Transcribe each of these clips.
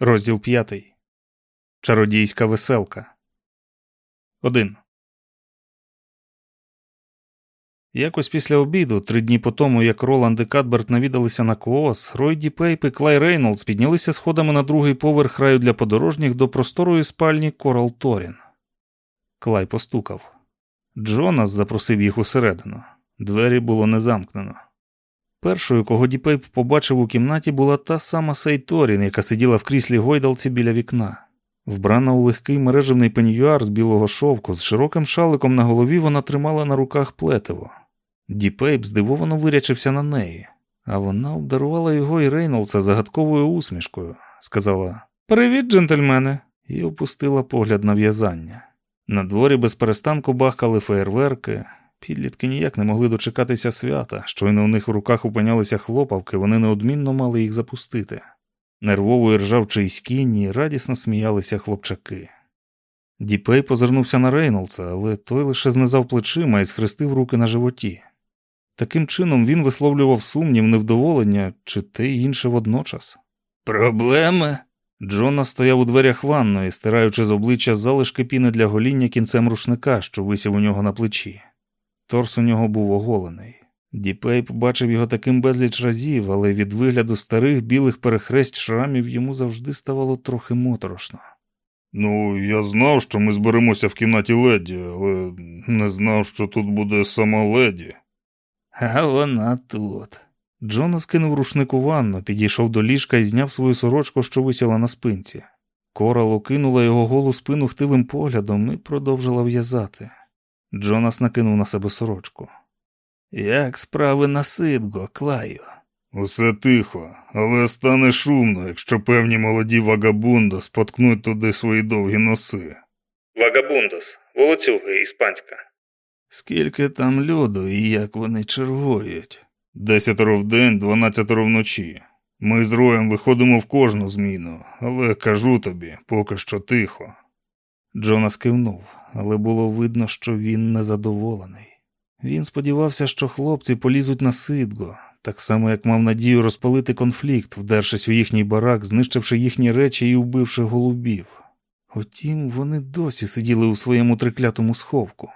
Розділ п'ятий. Чародійська веселка. Один. Якось після обіду, три дні по тому, як Роланд і Кадберт навідалися на коос, Рой Діпейп і Клай Рейнолдс піднялися сходами на другий поверх раю для подорожніх до просторої спальні Корал Торін. Клай постукав. Джонас запросив їх усередину. Двері було не замкнено. Першою, кого Діпейп побачив у кімнаті, була та сама сей Торін, яка сиділа в кріслі гойдалці біля вікна. Вбрана у легкий мереживний пеньюар з білого шовку, з широким шаликом на голові вона тримала на руках плетиво. Діпейп здивовано вирячився на неї, а вона обдарувала його і Рейнолдса загадковою усмішкою, сказала Привіт, джентльмени, і опустила погляд на в'язання. На дворі без перестанку бахкали феєрверки. Підлітки ніяк не могли дочекатися свята, щойно у них в руках опинялися хлопавки, вони неодмінно мали їх запустити. Нервово і ржав чийсь кінь, радісно сміялися хлопчаки. Діпей позирнувся на Рейнолдса, але той лише знизав плечима і схрестив руки на животі. Таким чином він висловлював сумнів, невдоволення чи те й інше водночас. Проблеми? Джона стояв у дверях ванної, стираючи з обличчя залишки піни для гоління кінцем рушника, що висів у нього на плечі. Торс у нього був оголений. Діпей побачив його таким безліч разів, але від вигляду старих білих перехресть шрамів йому завжди ставало трохи моторошно. Ну, я знав, що ми зберемося в кімнаті леді, але не знав, що тут буде сама леді. А вона тут. Джона скинув рушник у ванну, підійшов до ліжка і зняв свою сорочку, що висіла на спинці. Корал окинула його голу спину хтивим поглядом і продовжила в'язати. Джонас накинув на себе сорочку. Як справи на Сидго, Клаю? Усе тихо, але стане шумно, якщо певні молоді вагабундо споткнуть туди свої довгі носи. Вагабундос, волоцюги, іспанська. Скільки там люду і як вони чергують? Десятеро в день, дванадцятеро вночі. Ми з роєм виходимо в кожну зміну, але кажу тобі, поки що тихо. Джонас кивнув, але було видно, що він незадоволений. Він сподівався, що хлопці полізуть на Сидго, так само, як мав надію розпалити конфлікт, вдершись у їхній барак, знищивши їхні речі і вбивши голубів. Утім, вони досі сиділи у своєму триклятому сховку.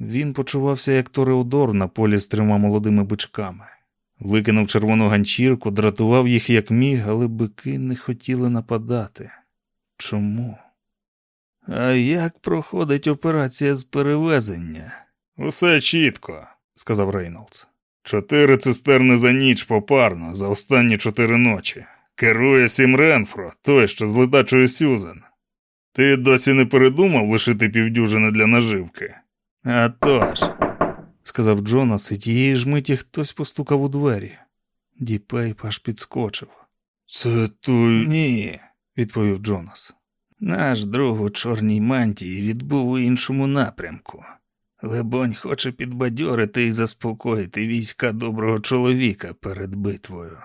Він почувався як Тореодор на полі з трьома молодими бичками. Викинув червону ганчірку, дратував їх як міг, але бики не хотіли нападати. Чому? А як проходить операція з перевезення? Усе чітко, сказав Рейнолдс. Чотири цистерни за ніч попарно, за останні чотири ночі. Керує всім Ренфро, той, що з ледачою Сюзен. Ти досі не передумав лишити півдюжини для наживки? «А тож», – сказав Джонас, і тієї ж миті хтось постукав у двері. Діпейп аж підскочив. Це той. Ні, відповів Джонас. Наш друг у чорній мантії відбув у іншому напрямку. Либонь хоче підбадьорити і заспокоїти війська доброго чоловіка перед битвою.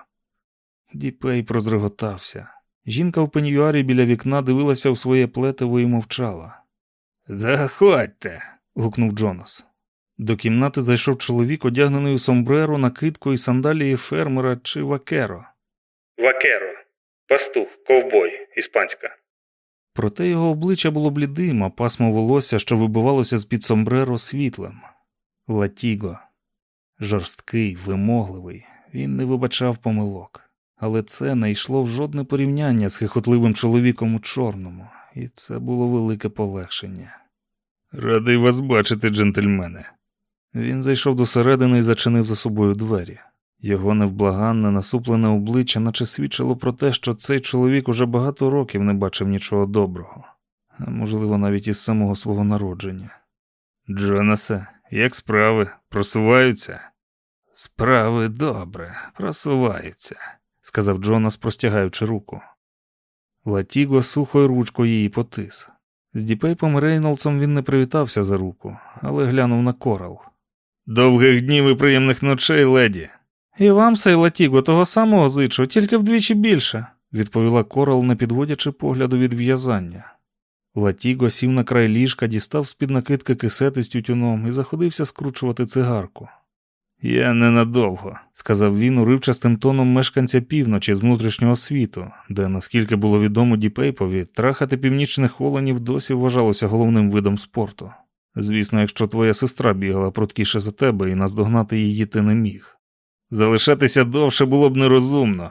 Діпейп розреготався. Жінка в пеньюарі біля вікна дивилася в своє плетиво і мовчала. Заходьте. гукнув Джонас. До кімнати зайшов чоловік, одягнений у сомбреро, накидку і сандалії фермера чи вакеро. Вакеро, пастух, ковбой, іспанська. Проте його обличчя було блідим, а пасмо волосся, що вибивалося з під сомбреро світлим. Латіго. Жорсткий, вимогливий, він не вибачав помилок. Але це не йшло в жодне порівняння з хихотливим чоловіком у чорному, і це було велике полегшення. Радий вас бачити, джентльмени. Він зайшов до середини і зачинив за собою двері. Його невблаганне, насуплене обличчя, наче свідчило про те, що цей чоловік уже багато років не бачив нічого доброго, а можливо, навіть із самого свого народження. Джонасе, як справи? Просуваються? Справи добре, просуваються, сказав Джонас, простягаючи руку. Латіго сухою ручкою її потис. З Діпейпом Рейнолдсом він не привітався за руку, але глянув на корал. Довгих днів і приємних ночей, леді. І вам, сей Латіго, того самого зичу, тільки вдвічі більше, відповіла корал, не підводячи погляду від в'язання. Латіго сів на край ліжка, дістав з під накидки кисет із тютюном і заходився скручувати цигарку. Я ненадовго, сказав він уривчастим тоном мешканця півночі з внутрішнього світу, де, наскільки було відомо Діпейпові, трахати північних оленів досі вважалося головним видом спорту. Звісно, якщо твоя сестра бігала пруткіше за тебе і наздогнати її ти не міг. Залишатися довше було б нерозумно.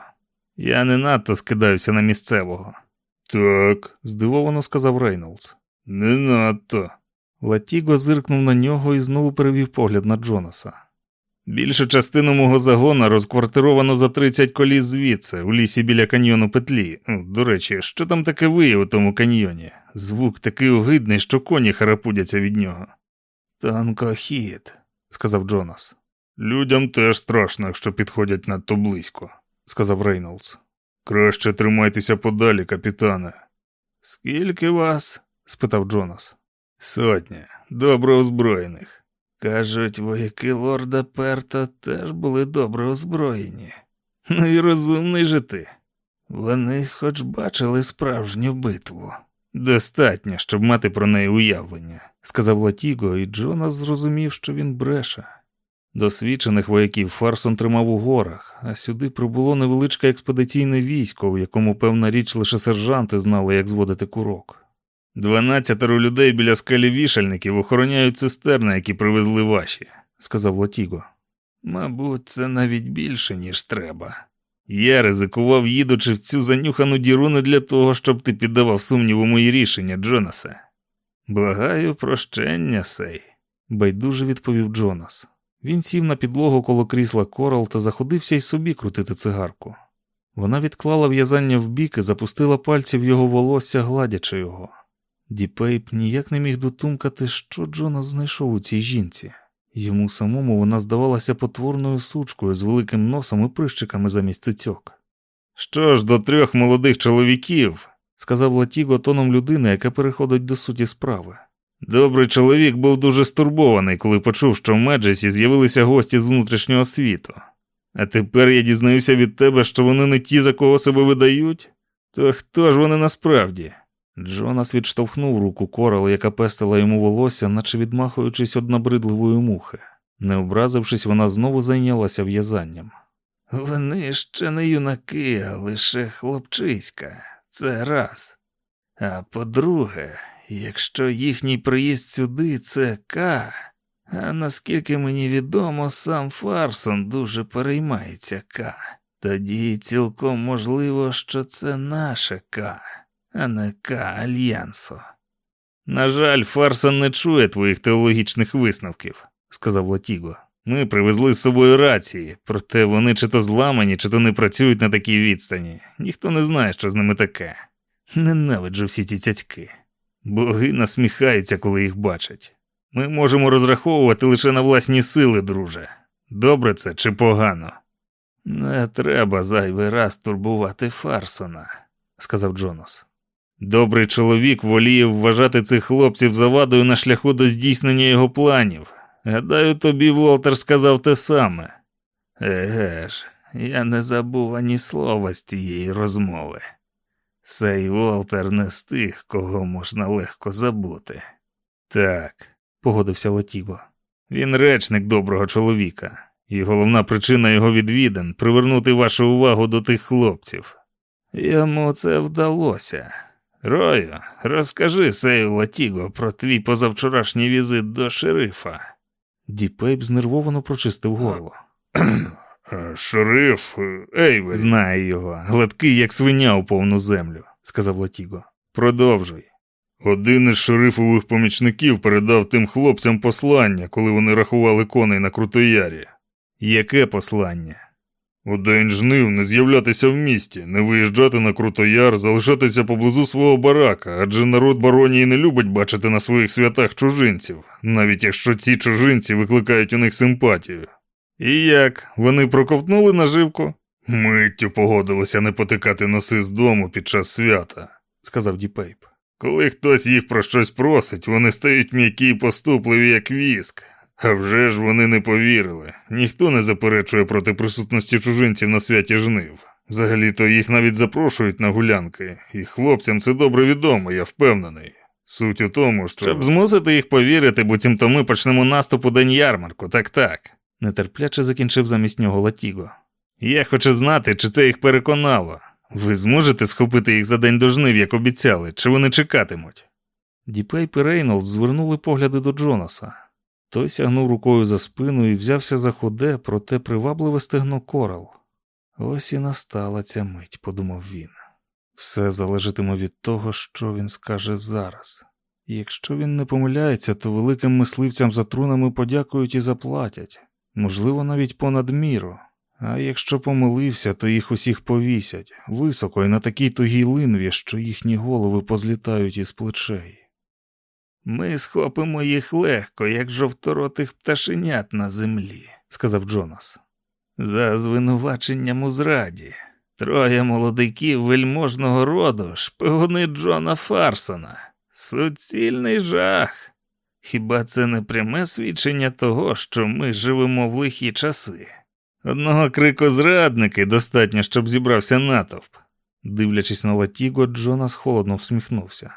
Я не надто скидаюся на місцевого. Так, здивовано сказав Рейнолдс. не надто. Латіго зиркнув на нього і знову перевів погляд на Джонаса. Більшу частину мого загона розквартировано за 30 коліс звідси, у лісі біля каньйону петлі. До речі, що там таке виє у тому каньйоні? Звук такий огидний, що коні харапудяться від нього. Танкохід, сказав Джонас. Людям теж страшно, якщо підходять надто близько, сказав Рейнолдс. Краще тримайтеся подалі, капітане. Скільки вас? спитав Джонас. Сотня, добре озброєних. Кажуть, вояки лорда Перта теж були добре озброєні. Ну і розумний же ти. Вони хоч бачили справжню битву. Достатньо, щоб мати про неї уявлення, сказав Латіго, і Джонас зрозумів, що він бреше. Досвідчених вояків Фарсон тримав у горах, а сюди прибуло невеличке експедиційне військо, в якому, певна річ, лише сержанти знали, як зводити курок. Дванадцятеро людей біля скалі вішальників охороняють цистерни, які привезли ваші, сказав Латіго. Мабуть, це навіть більше, ніж треба. Я ризикував, їдучи в цю занюхану діру не для того, щоб ти піддавав сумніву мої рішення, Джонасе. Благаю прощення, сей, байдуже відповів Джонас. Він сів на підлогу коло крісла Корал та заходився й собі крутити цигарку. Вона відклала в'язання вбік і запустила пальці в його волосся, гладячи його. Діпейп ніяк не міг дотумкати, що Джонас знайшов у цій жінці. Йому самому вона здавалася потворною сучкою з великим носом і прищиками замість цицьок. Що ж до трьох молодих чоловіків, сказав Латіго тоном людини, яка переходить до суті справи. Добрий чоловік був дуже стурбований, коли почув, що в Меджесі з'явилися гості з внутрішнього світу. А тепер я дізнаюся від тебе, що вони не ті, за кого себе видають? То хто ж вони насправді? Джонас відштовхнув руку корал, яка пестила йому волосся, наче відмахуючись од набридливої мухи. Не образившись, вона знову зайнялася в'язанням. Вони ще не юнаки, а лише хлопчиська. Це раз. А по-друге, якщо їхній приїзд сюди це К, а наскільки мені відомо, сам Фарсон дуже переймається К, тоді цілком можливо, що це наше К а не К Альянсо. На жаль, Фарсон не чує твоїх теологічних висновків, сказав Латіго. Ми привезли з собою рації, проте вони чи то зламані, чи то не працюють на такій відстані. Ніхто не знає, що з ними таке. Ненавиджу всі ці цяцьки. Боги насміхаються, коли їх бачать. Ми можемо розраховувати лише на власні сили, друже. Добре це чи погано? Не треба зайвий раз турбувати Фарсона, сказав Джонас. Добрий чоловік воліє вважати цих хлопців завадою на шляху до здійснення його планів. Гадаю, тобі Волтер сказав те саме. Еге ж, я не забув ані слова з тієї розмови. Сей Волтер не з тих, кого можна легко забути. Так, погодився Латіго. Він речник доброго чоловіка, і головна причина його відвідин привернути вашу увагу до тих хлопців. Йому це вдалося. Рою, розкажи Сею Латіго про твій позавчорашній візит до шерифа. Діпейп знервовано прочистив горло. Шериф Ейвері. Знаю його, гладкий, як свиня у повну землю, сказав Латіго. Продовжуй. Один із шерифових помічників передав тим хлопцям послання, коли вони рахували коней на Крутоярі. Яке послання? У день жнив не з'являтися в місті, не виїжджати на Крутояр, залишатися поблизу свого барака, адже народ баронії не любить бачити на своїх святах чужинців, навіть якщо ці чужинці викликають у них симпатію. І як? Вони проковтнули наживку? Миттю погодилися не потикати носи з дому під час свята, сказав Діпейп. Коли хтось їх про щось просить, вони стають м'які й поступливі, як віск. А вже ж вони не повірили. Ніхто не заперечує проти присутності чужинців на святі жнив. Взагалі-то їх навіть запрошують на гулянки, і хлопцям це добре відомо, я впевнений. Суть у тому, що. Щоб змусити їх повірити, буцімто ми почнемо наступ у день ярмарку, так так. Нетерпляче закінчив замість нього Латіго. Я хочу знати, чи це їх переконало. Ви зможете схопити їх за день до жнив, як обіцяли, чи вони чекатимуть? Діпейп і Рейнолд звернули погляди до Джонаса. Той сягнув рукою за спину і взявся за худе, проте привабливе стегно Корал. Ось і настала ця мить, подумав він. Все залежатиме від того, що він скаже зараз. Якщо він не помиляється, то великим мисливцям за трунами подякують і заплатять, можливо, навіть понад міру. А якщо помилився, то їх усіх повісять високо і на такій тугій линві, що їхні голови позлітають із плечей. Ми схопимо їх легко, як жовторотих пташенят на землі, сказав Джонас. За звинуваченням у зраді. Троє молодиків вельможного роду, шпигуни Джона Фарсона. Суцільний жах. Хіба це не пряме свідчення того, що ми живемо в лихі часи? Одного крику зрадники достатньо, щоб зібрався натовп. Дивлячись на Латіго, Джонас холодно всміхнувся.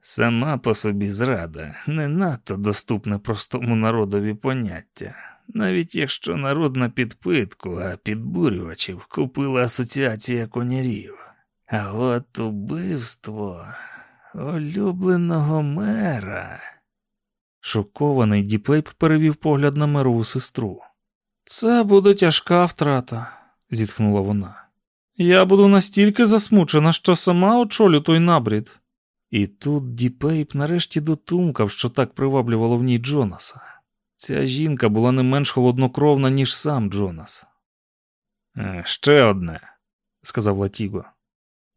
Сама по собі зрада не надто доступне простому народові поняття, навіть якщо народ на підпитку, а підбурювачів купила асоціація конярів. А от убивство улюбленого мера. Шокований Діпейп перевів погляд на мерову сестру. Це буде тяжка втрата, зітхнула вона. Я буду настільки засмучена, що сама очолю той набрід. І тут Діпейп нарешті дотумкав, що так приваблювало в ній Джонаса. Ця жінка була не менш холоднокровна, ніж сам Джонас. «Е, Ще одне, сказав Латіго.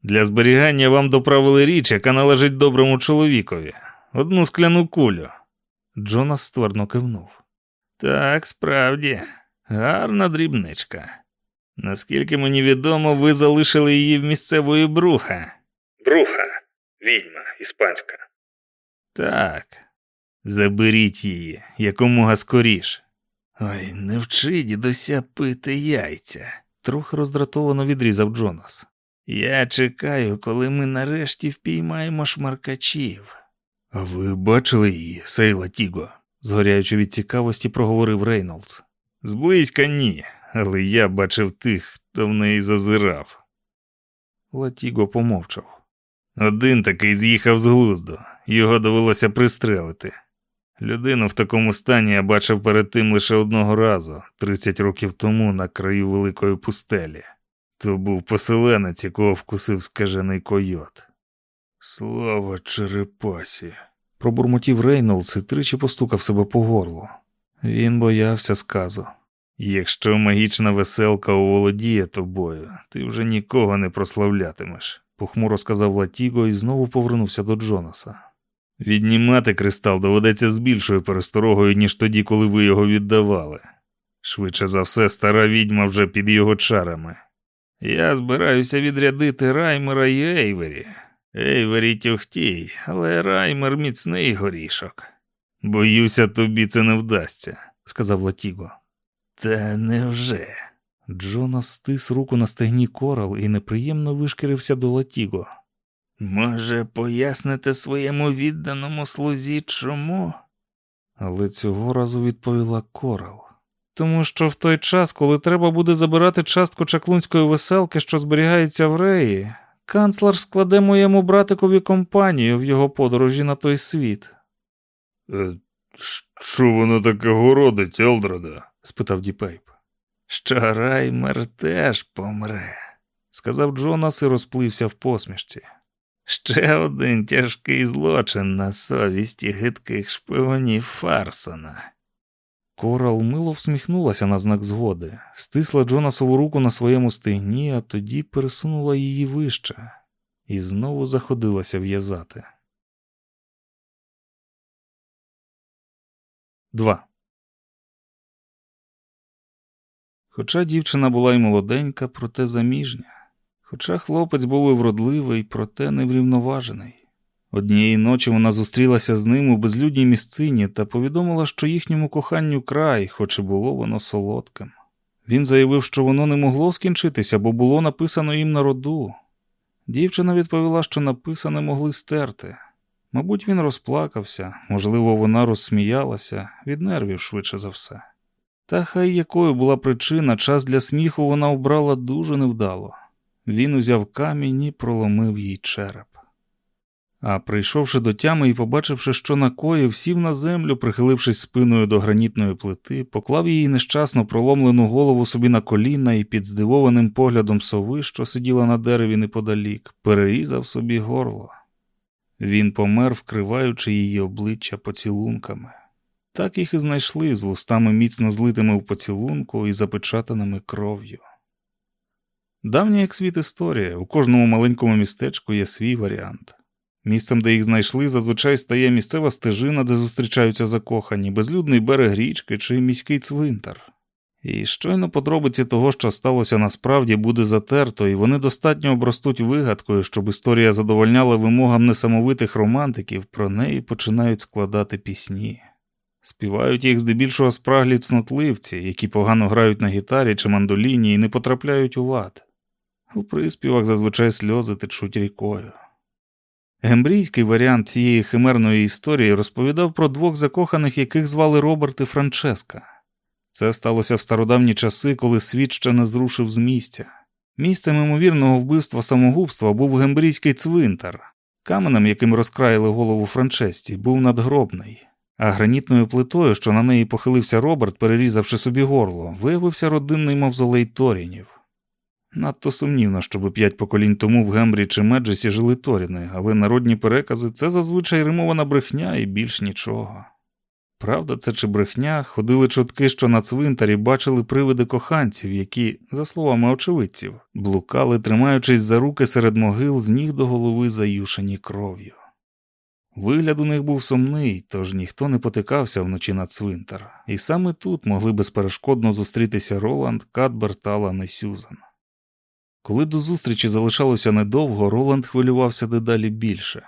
Для зберігання вам доправили річ, яка належить доброму чоловікові, одну скляну кулю. Джонас ствердно кивнув. Так, справді, гарна дрібничка. Наскільки мені відомо, ви залишили її в місцевої бруха. Бруха, відьма іспанська. Так. Заберіть її якомога скоріш. Ой, не вчи дідуся пити яйця, трохи роздратовано відрізав Джонас. Я чекаю, коли ми нарешті впіймаємо шмаркачів. А ви бачили її, Сейла Тіго? згоряючи від цікавості, проговорив Рейнолдс. Зблизька ні, але я бачив тих, хто в неї зазирав. Латіго помовчав. Один такий з'їхав з глузду, його довелося пристрелити. Людину в такому стані я бачив перед тим лише одного разу, 30 років тому на краю великої пустелі. То був поселенець, якого вкусив скажений койот. Слава черепасі. пробурмотів Рейнолдс і тричі постукав себе по горлу. Він боявся сказу. Якщо магічна веселка оволодіє тобою, ти вже нікого не прославлятимеш, похмуро сказав Латіго і знову повернувся до Джонаса. Віднімати кристал доведеться з більшою пересторогою, ніж тоді, коли ви його віддавали. Швидше за все, стара відьма вже під його чарами. Я збираюся відрядити Раймера і Ейвері. Ейвері тюхтій, але Раймер міцний горішок. Боюся, тобі це не вдасться, сказав Латіго. Та невже? Джонас стис руку на стегні Корал і неприємно вишкірився до Латіго. Може, поясните своєму відданому слузі чому? Але цього разу відповіла Корал. Тому що в той час, коли треба буде забирати частку чаклунської веселки, що зберігається в реї, канцлер складе моєму братикові компанію в його подорожі на той світ. Е, що воно таке городить, Елдреде? спитав Діпейп. Що Раймер теж помре, сказав Джонас і розплився в посмішці. Ще один тяжкий злочин на совісті гидких шпигунів Фарсона. Корал мило всміхнулася на знак згоди, стисла Джонасову руку на своєму стегні, а тоді пересунула її вище і знову заходилася в'язати. 2. Хоча дівчина була й молоденька, проте заміжня. Хоча хлопець був і вродливий, проте неврівноважений. Однієї ночі вона зустрілася з ним у безлюдній місцині та повідомила, що їхньому коханню край, хоч і було воно солодким. Він заявив, що воно не могло скінчитися, бо було написано їм на роду. Дівчина відповіла, що написане могли стерти. Мабуть, він розплакався, можливо, вона розсміялася, від нервів швидше за все. Та хай якою була причина, час для сміху вона обрала дуже невдало. Він узяв камінь і проломив їй череп. А прийшовши до тями і побачивши, що накоїв, сів на землю, прихилившись спиною до гранітної плити, поклав її нещасно проломлену голову собі на коліна і під здивованим поглядом сови, що сиділа на дереві неподалік, перерізав собі горло. Він помер, вкриваючи її обличчя поцілунками. Так їх і знайшли з вустами міцно злитими в поцілунку і запечатаними кров'ю. Давня як світ історія, у кожному маленькому містечку є свій варіант. Місцем, де їх знайшли, зазвичай стає місцева стежина, де зустрічаються закохані, безлюдний берег річки чи міський цвинтар. І щойно подробиці того, що сталося насправді, буде затерто, і вони достатньо обростуть вигадкою, щоб історія задовольняла вимогам несамовитих романтиків, про неї починають складати пісні. Співають їх здебільшого спраглі цнотливці, які погано грають на гітарі чи мандоліні і не потрапляють у лад. У приспівах зазвичай сльози течуть рікою. Гембрійський варіант цієї химерної історії розповідав про двох закоханих, яких звали Роберт і Франческа. Це сталося в стародавні часи, коли світ ще не зрушив з місця. Місцем ймовірного вбивства самогубства був гембрійський цвинтар. Каменем, яким розкраїли голову Франчесті, був надгробний, а гранітною плитою, що на неї похилився Роберт, перерізавши собі горло, виявився родинний мавзолей Торінів. Надто сумнівно, щоб п'ять поколінь тому в Гембрі чи Меджесі жили Торіни, але народні перекази це зазвичай римована брехня і більш нічого. Правда, це чи брехня, ходили чутки, що на цвинтарі бачили привиди коханців, які, за словами очевидців, блукали, тримаючись за руки серед могил з ніг до голови заюшені кров'ю. Вигляд у них був сумний, тож ніхто не потикався вночі на цвинтар, і саме тут могли безперешкодно зустрітися Роланд, Кадбер, Талан і Сюзан. Коли до зустрічі залишалося недовго, Роланд хвилювався дедалі більше.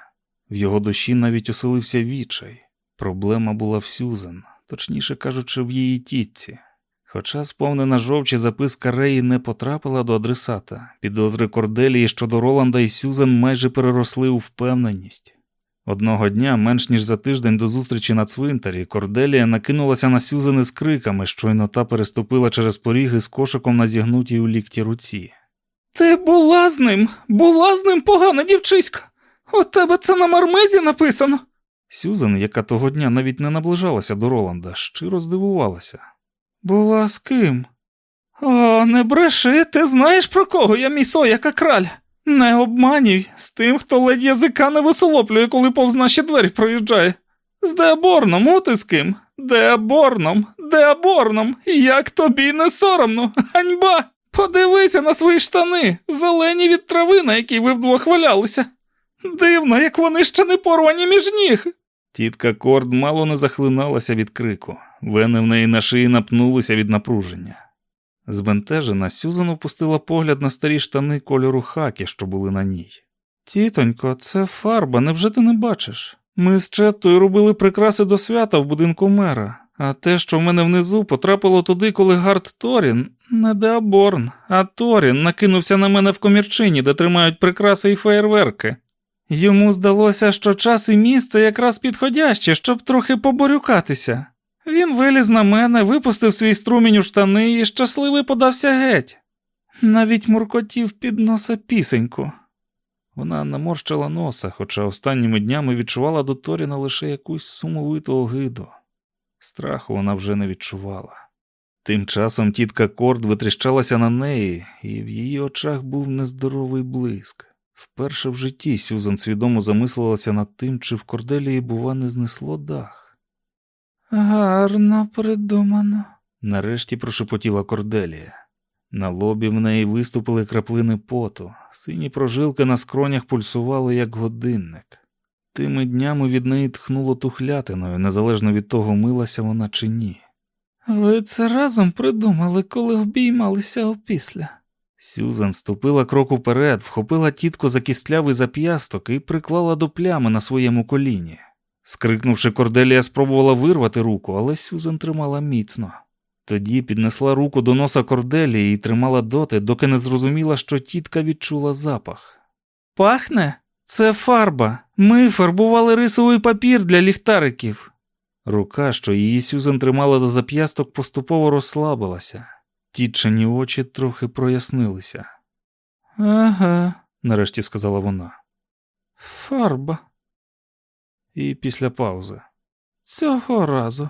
В його душі навіть оселився відчай. Проблема була в Сюзан, точніше кажучи, в її тітці. Хоча сповнена жовчі записка Реї не потрапила до адресата, підозри Корделії щодо Роланда і Сюзан майже переросли у впевненість. Одного дня, менш ніж за тиждень до зустрічі на цвинтарі, Корделія накинулася на Сюзани з криками, щойно та переступила через поріг із кошиком на зігнутій у лікті руці. Ти була з ним, була з ним погана дівчиська. У тебе це на мармизі написано. Сюзан, яка того дня навіть не наближалася до Роланда, щиро здивувалася. Була з ким? О, не бреши, ти знаєш про кого я місо, яка краль. Не обманюй з тим, хто ледь язика не висолоплює, коли повз наші двері проїжджає. З Деаборном, от і з ким? Деаборном, Деаборном, як тобі не соромно, ганьба! Подивися на свої штани, зелені від трави, на якій ви вдвох валялися. Дивно, як вони ще не порвані між ніг. Тітка Корд мало не захлиналася від крику, вени в неї на шиї напнулися від напруження. Збентежена, Сюзан опустила погляд на старі штани кольору хакі, що були на ній. Тітонько, це фарба, невже ти не бачиш? Ми з Четтою робили прикраси до свята в будинку мера, а те, що в мене внизу, потрапило туди, коли Гард Торін, не Деаборн, а Торін накинувся на мене в комірчині, де тримають прикраси і феєрверки. Йому здалося, що час і місце якраз підходяще, щоб трохи поборюкатися. Він виліз на мене, випустив свій струмінь у штани і щасливий подався геть. Навіть муркотів під носа пісеньку. Вона наморщила носа, хоча останніми днями відчувала до Торіна лише якусь сумовиту огиду. Страху вона вже не відчувала. Тим часом тітка Корд витріщалася на неї, і в її очах був нездоровий блиск. Вперше в житті Сюзан свідомо замислилася над тим, чи в корделії, бува, не знесло дах. Гарно придумано, нарешті прошепотіла корделія. На лобі в неї виступили краплини поту, сині прожилки на скронях пульсували, як годинник. Тими днями від неї тхнуло тухлятиною, незалежно від того, милася вона чи ні. Ви це разом придумали, коли обіймалися опісля. Сюзан ступила крок уперед, вхопила тітку за кістлявий зап'ясток і приклала до плями на своєму коліні. Скрикнувши, Корделія спробувала вирвати руку, але Сюзан тримала міцно. Тоді піднесла руку до носа Корделії і тримала доти, доки не зрозуміла, що тітка відчула запах. Пахне? Це фарба. Ми фарбували рисовий папір для ліхтариків. Рука, що її Сюзан тримала за зап'ясток, поступово розслабилася. Тітчині очі трохи прояснилися. Ага, Нарешті сказала вона. фарба. І після паузи. Цього разу.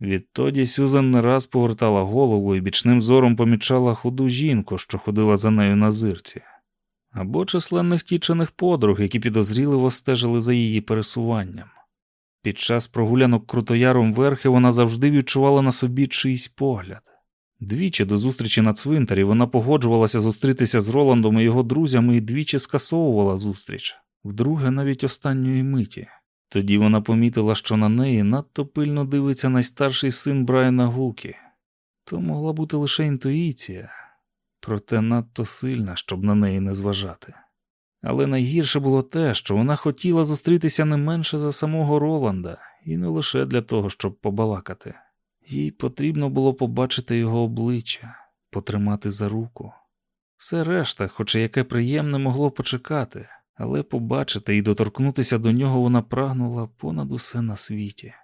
Відтоді Сюзан не раз повертала голову і бічним зором помічала худу жінку, що ходила за нею на зирці, або численних тічених подруг, які підозріливо стежили за її пересуванням. Під час прогулянок крутояром верхи вона завжди відчувала на собі чийсь погляд. Двічі до зустрічі на цвинтарі вона погоджувалася зустрітися з Роландом і його друзями і двічі скасовувала зустріч, вдруге навіть останньої миті. Тоді вона помітила, що на неї надто пильно дивиться найстарший син Брайана Гукі. То могла бути лише інтуїція, проте надто сильна, щоб на неї не зважати. Але найгірше було те, що вона хотіла зустрітися не менше за самого Роланда, і не лише для того, щоб побалакати. Їй потрібно було побачити його обличчя, потримати за руку. Все решта, хоч і яке приємне, могло почекати, але побачити і доторкнутися до нього вона прагнула понад усе на світі.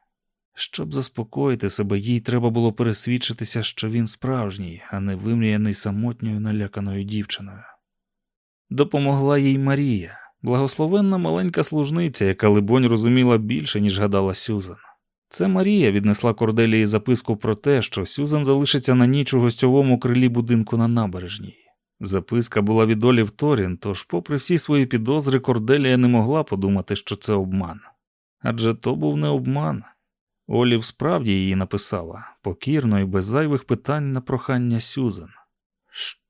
Щоб заспокоїти себе, їй треба було пересвідчитися, що він справжній, а не вимріяний самотньою наляканою дівчиною. Допомогла їй Марія, благословенна маленька служниця, яка, либонь, розуміла більше, ніж гадала Сюзан. Це Марія віднесла Корделії записку про те, що Сюзан залишиться на ніч у гостьовому крилі будинку на набережній. Записка була від Олі Торін, тож, попри всі свої підозри, Корделія не могла подумати, що це обман. Адже то був не обман. Олів справді її написала, покірно і без зайвих питань на прохання Сюзан.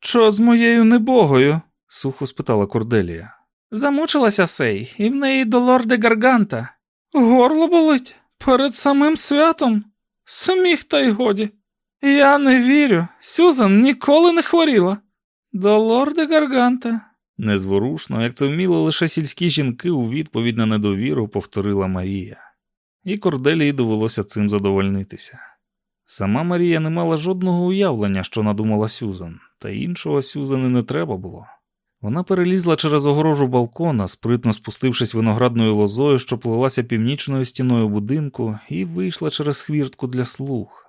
Що з моєю небогою? Сухо спитала Корделія. Замучилася сей, і в неї до лорде Гарганта. Горло болить перед самим святом. Сміх та й годі. Я не вірю. Сюзан ніколи не хворіла. До лорде Гарганта. Незворушно, як це вміли лише сільські жінки у відповідь на недовіру, повторила Марія. І Корделії довелося цим задовольнитися. Сама Марія не мала жодного уявлення, що надумала Сюзан, та іншого Сюзани не треба було. Вона перелізла через огорожу балкона, спритно спустившись виноградною лозою, що плелася північною стіною будинку, і вийшла через хвіртку для слуг.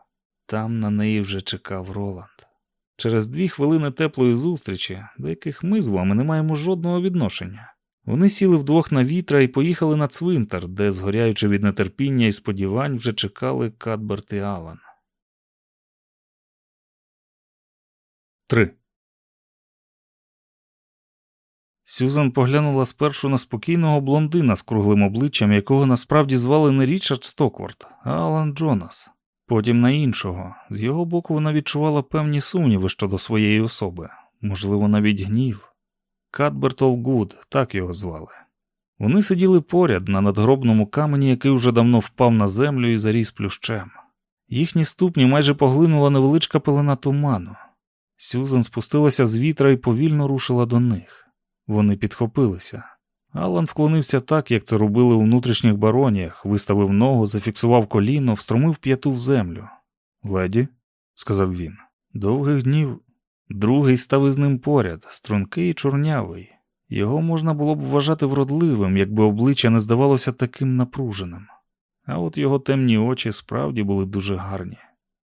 Там на неї вже чекав Роланд. Через дві хвилини теплої зустрічі, до яких ми з вами не маємо жодного відношення. Вони сіли вдвох на вітра і поїхали на цвинтар, де, згоряючи від нетерпіння і сподівань, вже чекали Кадберт і Алан. 3. Сюзан поглянула спершу на спокійного блондина з круглим обличчям, якого насправді звали не Річард Стокворт, а Алан Джонас. Потім на іншого. З його боку вона відчувала певні сумніви щодо своєї особи, можливо, навіть гнів. Кадберт Олгуд, так його звали. Вони сиділи поряд на надгробному камені, який уже давно впав на землю і заріс плющем. Їхні ступні майже поглинула невеличка пелена туману. Сюзан спустилася з вітра і повільно рушила до них. Вони підхопилися. Алан вклонився так, як це робили у внутрішніх бароніях, виставив ногу, зафіксував коліно, встромив п'яту в землю. Леді, сказав він, довгих днів. Другий став із ним поряд, стрункий і чорнявий. Його можна було б вважати вродливим, якби обличчя не здавалося таким напруженим. А от його темні очі справді були дуже гарні.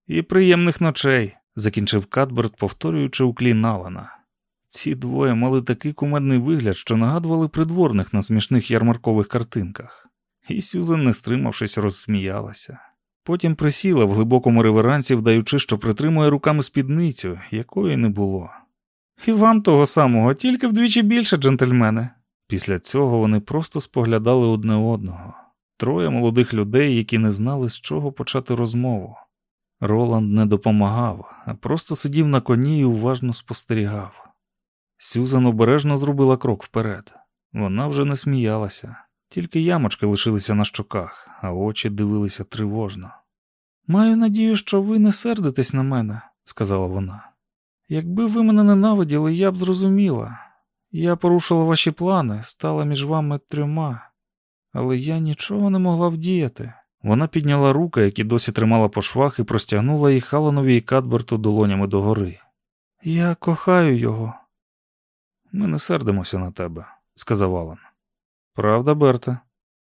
І приємних ночей, закінчив Кадберт, повторюючи уклін Алана. Ці двоє мали такий кумедний вигляд, що нагадували придворних на смішних ярмаркових картинках, і Сюзан, не стримавшись, розсміялася. Потім присіла в глибокому реверансі, вдаючи, що притримує руками спідницю, якої не було. І вам того самого, тільки вдвічі більше, джентльмени. Після цього вони просто споглядали одне одного троє молодих людей, які не знали, з чого почати розмову. Роланд не допомагав, а просто сидів на коні і уважно спостерігав. Сюзан обережно зробила крок вперед. Вона вже не сміялася, тільки ямочки лишилися на щоках, а очі дивилися тривожно. Маю надію, що ви не сердитесь на мене, сказала вона. Якби ви мене ненавиділи, я б зрозуміла. Я порушила ваші плани, стала між вами трьома, але я нічого не могла вдіяти. Вона підняла руки, які досі тримала по швах, і простягнула їх Халанові і Кадберту долонями догори. Я кохаю його. Ми не сердимося на тебе, сказав Алан. Правда, Берта?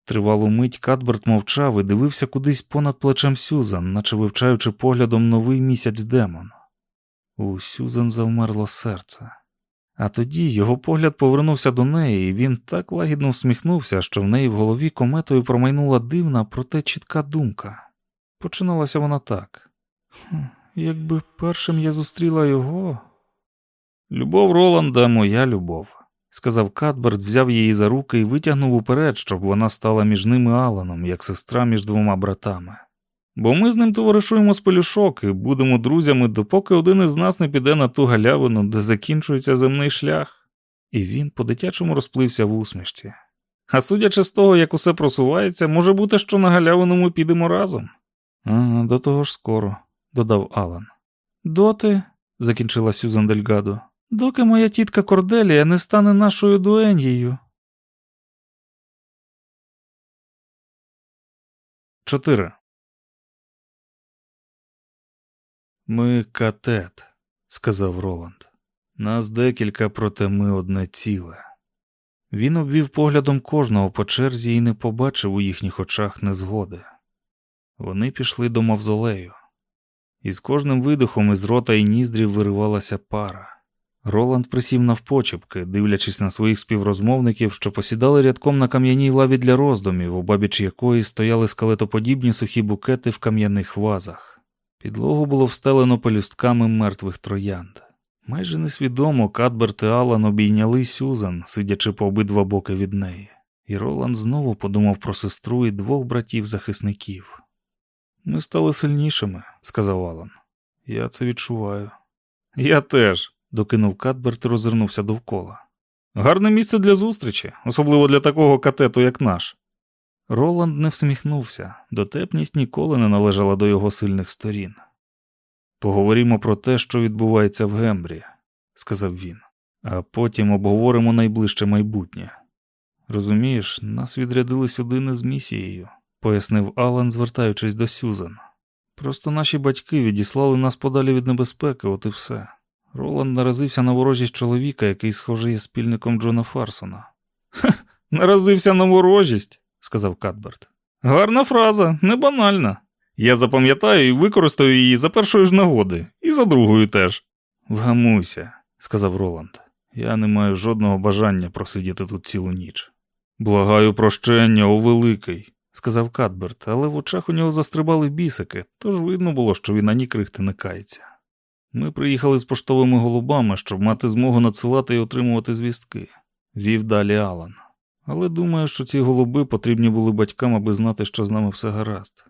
Тривалу мить Кадберт мовчав і дивився кудись понад плечем Сюзан, наче вивчаючи поглядом новий місяць демон. У Сюзан завмерло серце. А тоді його погляд повернувся до неї, і він так лагідно всміхнувся, що в неї в голові кометою промайнула дивна, проте чітка думка. Починалася вона так. «Хм, Якби першим я зустріла його. Любов Роланда, моя любов, сказав Кадберт, взяв її за руки і витягнув уперед, щоб вона стала між ними Аланом, як сестра між двома братами. Бо ми з ним товаришуємо з пелюшок і будемо друзями, допоки один із нас не піде на ту галявину, де закінчується земний шлях. І він по-дитячому розплився в усмішці. А судячи з того, як усе просувається, може бути, що на галявину ми підемо разом. Ага, до того ж скоро, додав Алан. Доти, закінчила Сюзан Дельгадо, доки моя тітка Корделія не стане нашою дуеньєю. 4. Ми катет, сказав Роланд. Нас декілька, проте ми одне ціле. Він обвів поглядом кожного по черзі і не побачив у їхніх очах незгоди. Вони пішли до мавзолею. І з кожним видихом із рота і ніздрів виривалася пара. Роланд присів навпочепки, дивлячись на своїх співрозмовників, що посідали рядком на кам'яній лаві для роздумів, обабіч якої стояли скелетоподібні сухі букети в кам'яних вазах. Підлогу було встелено пелюстками мертвих троянд. Майже несвідомо Кадберт і Алан обійняли Сюзан, сидячи по обидва боки від неї, і Роланд знову подумав про сестру і двох братів-захисників. Ми стали сильнішими, сказав Алан. Я це відчуваю. Я теж, докинув Кадберт і розвернувся довкола. Гарне місце для зустрічі, особливо для такого катету, як наш. Роланд не всміхнувся, дотепність ніколи не належала до його сильних сторін. Поговоримо про те, що відбувається в Гембрі, сказав він, а потім обговоримо найближче майбутнє. Розумієш, нас відрядили сюди не з місією, пояснив Алан, звертаючись до Сюзан. Просто наші батьки відіслали нас подалі від небезпеки, от і все. Роланд наразився на ворожість чоловіка, який, схоже, є спільником Джона Фарсона. Ха, наразився на ворожість, сказав Кадберт. Гарна фраза, не банальна. Я запам'ятаю і використаю її за першої ж нагоди, і за другою теж. Вгамуйся, сказав Роланд. Я не маю жодного бажання просидіти тут цілу ніч. Благаю прощення, о великий, сказав Кадберт, але в очах у нього застрибали бісики, тож видно було, що він ані крихти не кається. Ми приїхали з поштовими голубами, щоб мати змогу надсилати і отримувати звістки, вів далі Алан. Але думаю, що ці голуби потрібні були батькам, аби знати, що з нами все гаразд.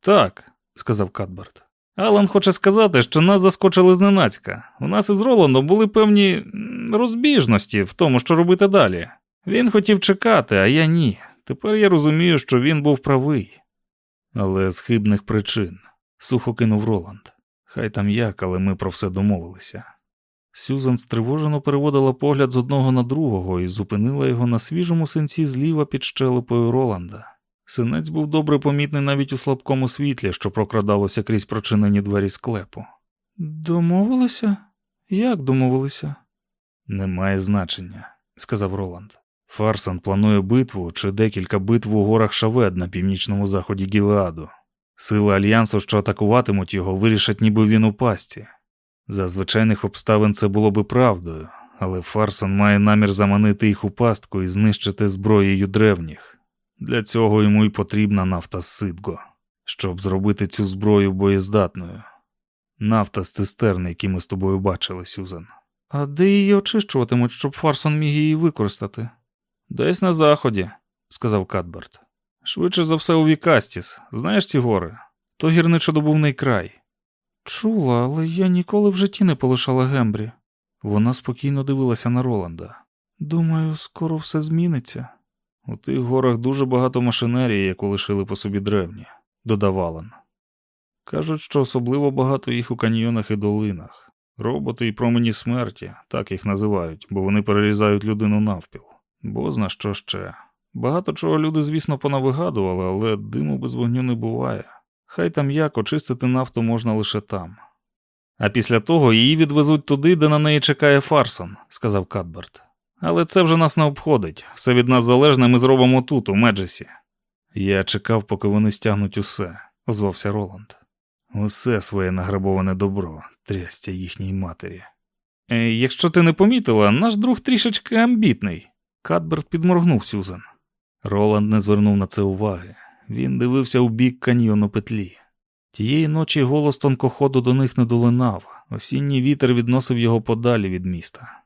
Так, сказав Кадберт. Алан хоче сказати, що нас заскочили зненацька. У нас із Роландом були певні розбіжності в тому, що робити далі. Він хотів чекати, а я ні. Тепер я розумію, що він був правий. Але з хибних причин, сухо кинув Роланд. Хай там як, але ми про все домовилися. Сюзан стривожено переводила погляд з одного на другого і зупинила його на свіжому синці зліва під щелепою Роланда. Синець був добре помітний навіть у слабкому світлі, що прокрадалося крізь прочинені двері склепу. Домовилися? Як домовилися? Немає значення, сказав Роланд. Фарсон планує битву чи декілька битв у горах Шавед на північному заході Гілеаду. Сили альянсу, що атакуватимуть його, вирішать, ніби він у пастці. За звичайних обставин це було би правдою, але Фарсон має намір заманити їх у пастку і знищити зброєю древніх. Для цього йому й потрібна нафта з Сидго, щоб зробити цю зброю боєздатною. Нафта з цистерни, які ми з тобою бачили, Сюзан. А де її очищуватимуть, щоб Фарсон міг її використати? Десь на заході, сказав Кадберт. Швидше за все у Вікастіс. Знаєш ці гори? То гірничодобувний край. Чула, але я ніколи в житті не полишала Гембрі. Вона спокійно дивилася на Роланда. Думаю, скоро все зміниться. У тих горах дуже багато машинерії, яку лишили по собі древні, додав Алан. Кажуть, що особливо багато їх у каньйонах і долинах. Роботи і промені смерті, так їх називають, бо вони перерізають людину навпіл. Бозна що ще. Багато чого люди, звісно, понавигадували, але диму без вогню не буває. Хай там як очистити нафту можна лише там. А після того її відвезуть туди, де на неї чекає Фарсон, сказав Кадберт. Але це вже нас не обходить. Все від нас залежне ми зробимо тут, у Меджесі. Я чекав, поки вони стягнуть усе, озвався Роланд. Усе своє награбоване добро, трястя їхній матері. Е, якщо ти не помітила, наш друг трішечки амбітний. Кадберт підморгнув Сюзан. Роланд не звернув на це уваги. Він дивився у бік каньйону петлі. Тієї ночі голос тонкоходу до них не долинав, осінній вітер відносив його подалі від міста.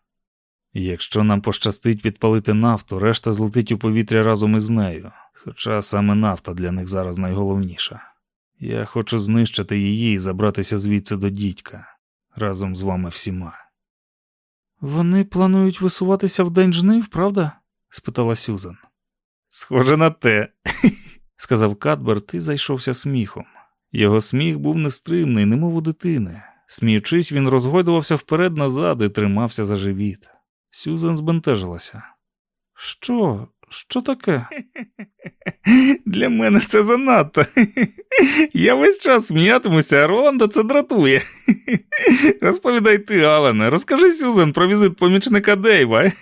Якщо нам пощастить підпалити нафту, решта злетить у повітря разом із нею, хоча саме нафта для них зараз найголовніша. Я хочу знищити її і забратися звідси до дідька разом з вами всіма. Вони планують висуватися в день жнив, правда? спитала Сюзан. Схоже на те, сказав Кадберт і зайшовся сміхом. Його сміх був нестримний, немов у дитини. Сміючись, він розгойдувався вперед назад і тримався за живіт. Сюзан збентежилася. Що? Що таке? Для мене це занадто. Я весь час сміятимуся, а Роланда це дратує. Розповідай ти, Алане, розкажи Сюзан про візит помічника Дейва.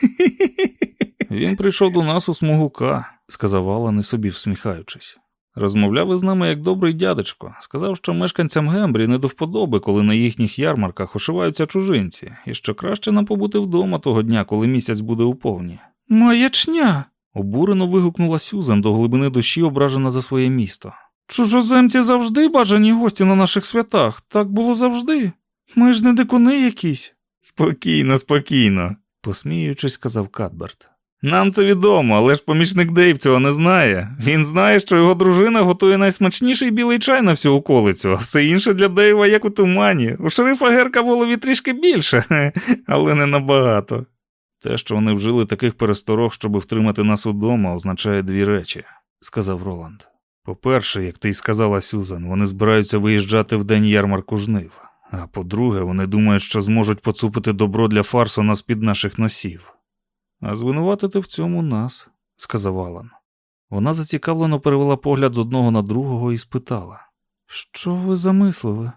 Він прийшов до нас у смугука, сказав Алан і собі всміхаючись. Розмовляв із нами як добрий дядечко. Сказав, що мешканцям Гембрі не до вподоби, коли на їхніх ярмарках ошиваються чужинці, і що краще нам побути вдома того дня, коли місяць буде у повні. Маячня. Обурено вигукнула Сюзан до глибини душі, ображена за своє місто. Чужоземці завжди бажані гості на наших святах. Так було завжди. Ми ж не дикуни якісь. Спокійно, спокійно, посміючись, сказав Кадберт. Нам це відомо, але ж помічник Дейв цього не знає. Він знає, що його дружина готує найсмачніший білий чай на всю околицю, а все інше для Дейва як у тумані. У шерифа Герка голові трішки більше, але не набагато. Те, що вони вжили таких пересторог, щоб втримати нас удома, означає дві речі, сказав Роланд. По-перше, як ти й сказала Сюзан, вони збираються виїжджати в день ярмарку жнив. А по-друге, вони думають, що зможуть поцупити добро для Фарсона з-під наших носів. А звинуватити в цьому нас, сказав Алан. Вона зацікавлено перевела погляд з одного на другого і спитала: Що ви замислили?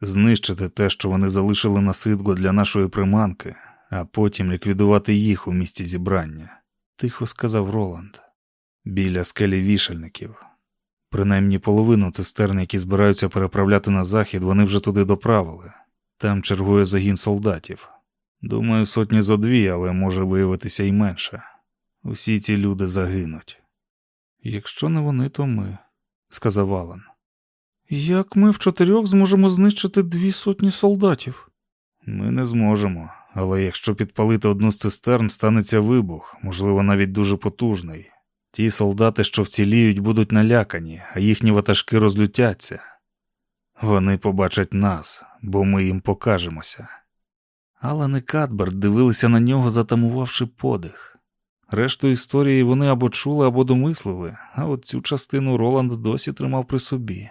Знищити те, що вони залишили на сидго для нашої приманки, а потім ліквідувати їх у місці зібрання, тихо сказав Роланд. Біля скелі вішальників. Принаймні половину цистерн, які збираються переправляти на захід, вони вже туди доправили. Там чергує загін солдатів. Думаю, сотні зо дві, але може виявитися і менше. Усі ці люди загинуть. Якщо не вони, то ми, сказав Алан. Як ми в чотирьох зможемо знищити дві сотні солдатів? Ми не зможемо, але якщо підпалити одну з цистерн, станеться вибух, можливо, навіть дуже потужний. Ті солдати, що вціліють, будуть налякані, а їхні ватажки розлютяться. Вони побачать нас, бо ми їм покажемося. Алан і Кадберт дивилися на нього, затамувавши подих. Решту історії вони або чули, або домислили, а от цю частину Роланд досі тримав при собі.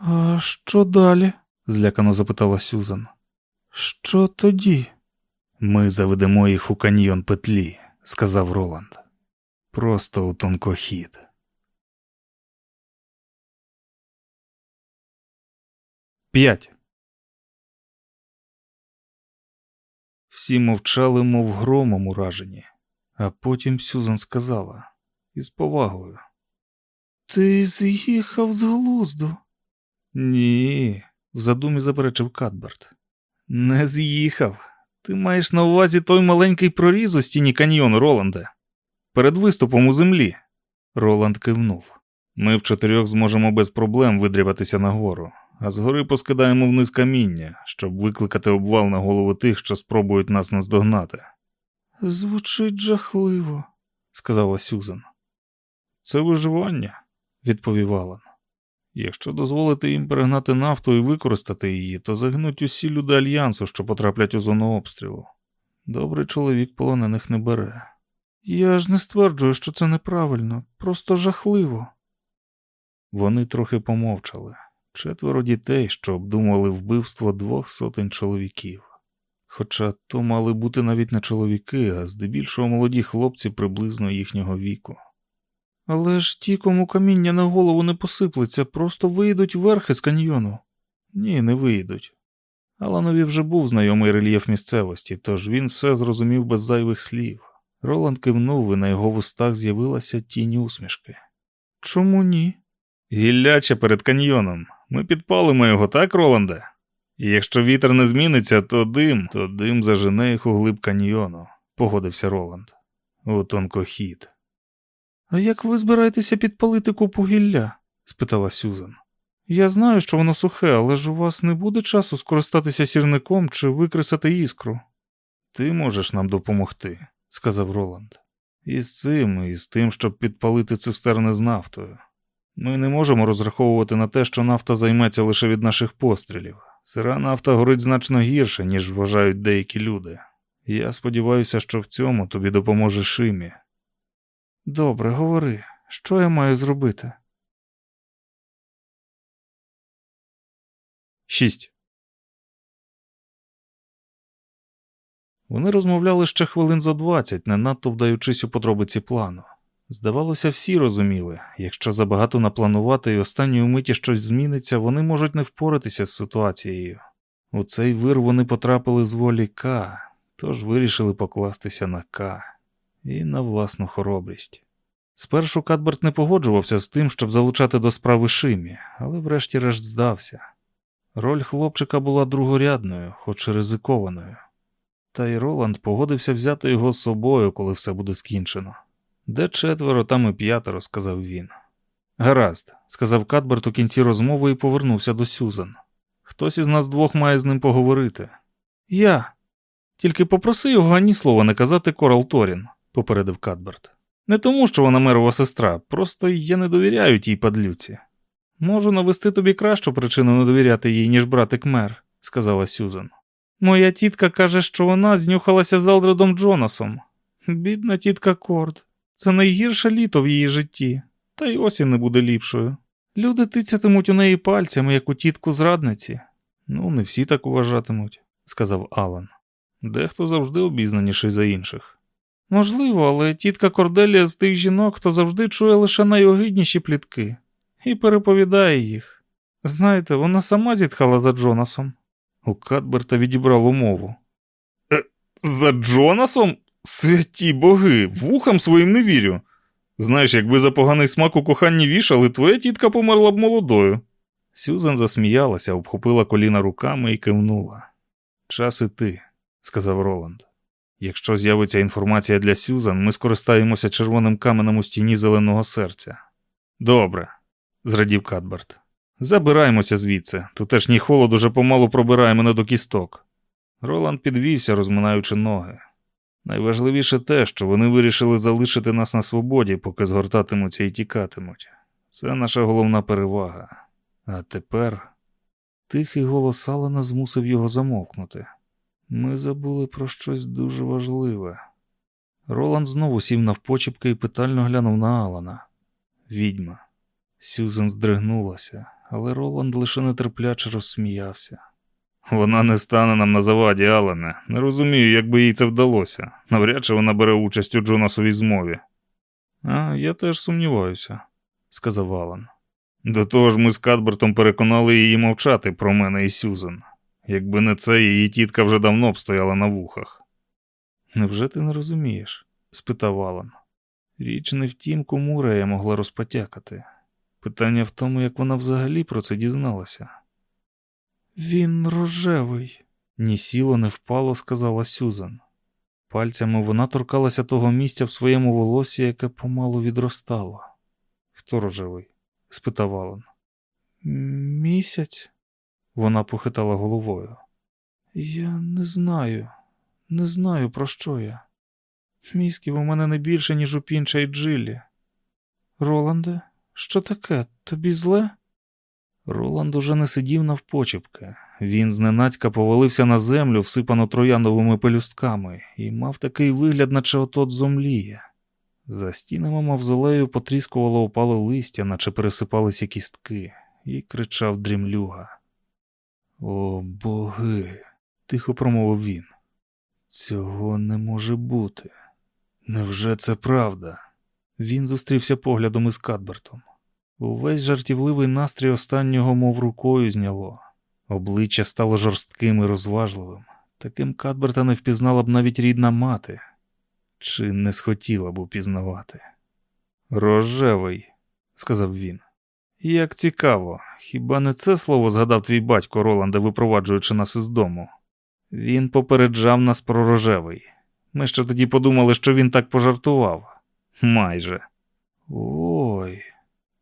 А що далі? злякано запитала Сюзан. Що тоді? Ми заведемо їх у каньйон петлі, сказав Роланд. Просто у тонкохід. П'ять. Всі мовчали, мов громом уражені, а потім Сюзан сказала із повагою. Ти з'їхав з глузду. Ні, в задумі заперечив Кадберт. Не з'їхав. Ти маєш на увазі той маленький проріз у стіні каньйону, Роланде. Перед виступом у землі. Роланд кивнув. Ми в чотирьох зможемо без проблем видрібатися нагору, а згори поскидаємо вниз каміння, щоб викликати обвал на голову тих, що спробують нас наздогнати. Звучить жахливо, сказала Сюзан. Це виживання, відповів Алан. Якщо дозволити їм перегнати нафту і використати її, то загинуть усі люди альянсу, що потраплять у зону обстрілу. Добрий чоловік полонених не бере. Я ж не стверджую, що це неправильно, просто жахливо. Вони трохи помовчали четверо дітей, що обдумували вбивство двох сотень чоловіків. Хоча то мали бути навіть не чоловіки, а здебільшого молоді хлопці приблизно їхнього віку. Але ж ті, кому каміння на голову не посиплеться, просто вийдуть верхи з каньйону. Ні, не вийдуть. Аланові вже був знайомий рельєф місцевості, тож він все зрозумів без зайвих слів. Роланд кивнув, і на його вустах з'явилася тінь усмішки. Чому ні? Гілляче перед каньйоном. Ми підпалимо його, так, Роланде? І якщо вітер не зміниться, то дим, то дим зажене їх у глиб каньйону, погодився Роланд. У тонкохід. А як ви збираєтеся підпалити купу гілля? спитала Сюзан. Я знаю, що воно сухе, але ж у вас не буде часу скористатися сірником чи викресати іскру. Ти можеш нам допомогти, сказав Роланд. І з цим, і з тим, щоб підпалити цистерни з нафтою. Ми не можемо розраховувати на те, що нафта займеться лише від наших пострілів. Сира нафта горить значно гірше, ніж вважають деякі люди. Я сподіваюся, що в цьому тобі допоможе Шимі. Добре, говори, що я маю зробити? 6. Вони розмовляли ще хвилин за двадцять, не надто вдаючись у подробиці плану. Здавалося, всі розуміли, якщо забагато напланувати і останньої миті щось зміниться, вони можуть не впоратися з ситуацією. У цей вир вони потрапили з волі К, тож вирішили покластися на К і на власну хоробрість. Спершу Кадберт не погоджувався з тим, щоб залучати до справи Шимі, але врешті-решт здався. Роль хлопчика була другорядною, хоч і ризикованою. Та й Роланд погодився взяти його з собою, коли все буде скінчено. Де четверо, там і п'ятеро, сказав він. Гаразд, сказав Кадберт у кінці розмови і повернувся до Сюзан. Хтось із нас двох має з ним поговорити. Я. Тільки попроси його ані слова не казати Корал Торін, попередив Кадберт. Не тому, що вона мерова сестра, просто я не довіряю тій падлюці. Можу навести тобі кращу причину не довіряти їй, ніж братик мер, сказала Сюзан. Моя тітка каже, що вона знюхалася з Елдредом Джонасом. Бідна тітка Корд. Це найгірше літо в її житті, та й осінь не буде ліпшою. Люди тицятимуть у неї пальцями, як у тітку зрадниці. Ну, не всі так вважатимуть, сказав Алан. Дехто завжди обізнаніший за інших. Можливо, але тітка Корделія з тих жінок, хто завжди чує лише найогидніші плітки, і переповідає їх. Знаєте, вона сама зітхала за Джонасом. У Кадберта відібрало мову. Е, за Джонасом? Святі боги, вухам своїм не вірю. Знаєш, якби за поганий смак у коханні вішали, твоя тітка померла б молодою. Сюзан засміялася, обхопила коліна руками і кивнула. Час іти, сказав Роланд. Якщо з'явиться інформація для Сюзан, ми скористаємося червоним каменем у стіні зеленого серця. Добре, зрадів Кадберт. Забираємося звідси. Тутешній холод уже помалу пробирає мене до кісток. Роланд підвівся, розминаючи ноги. Найважливіше те, що вони вирішили залишити нас на свободі, поки згортатимуться і тікатимуть. Це наша головна перевага. А тепер тихий голос Алана змусив його замовкнути. Ми забули про щось дуже важливе. Роланд знову сів навпочіпки і питально глянув на Алана. Відьма. Сюзен здригнулася, але Роланд лише нетерпляче розсміявся. Вона не стане нам на заваді, Алане. Не розумію, як би їй це вдалося. Навряд чи вона бере участь у Джонасовій змові. А я теж сумніваюся, сказав Алан. До того ж, ми з Кадбертом переконали її мовчати про мене і Сюзан. Якби не це, її тітка вже давно б стояла на вухах. Невже ти не розумієш? спитав Алан. Річ не в тім, кому Рея могла розпотякати. Питання в тому, як вона взагалі про це дізналася. Він рожевий, ні сіло, не впало, сказала Сюзан. Пальцями вона торкалася того місця в своєму волосі, яке помалу відростало. Хто рожевий? спитав Алан. Місяць, вона похитала головою. Я не знаю, не знаю, про що я. Мізків у мене не більше, ніж у Пінча і Джилі. Роланде, що таке? Тобі зле? Роланд уже не сидів навпочіпки. Він зненацька повалився на землю, всипану трояндовими пелюстками, і мав такий вигляд, наче отот зомліє. За стінами мавзолею потріскувало опале листя, наче пересипалися кістки, і кричав дрімлюга. О боги, тихо промовив він. Цього не може бути. Невже це правда? Він зустрівся поглядом із Кадбертом. Увесь жартівливий настрій останнього, мов рукою зняло. Обличчя стало жорстким і розважливим. Таким Кадберта не впізнала б навіть рідна мати, чи не схотіла б упізнавати. Рожевий, сказав він. Як цікаво, хіба не це слово згадав твій батько Роланде, випроваджуючи нас із дому? Він попереджав нас про рожевий. Ми ще тоді подумали, що він так пожартував. Майже. Ой.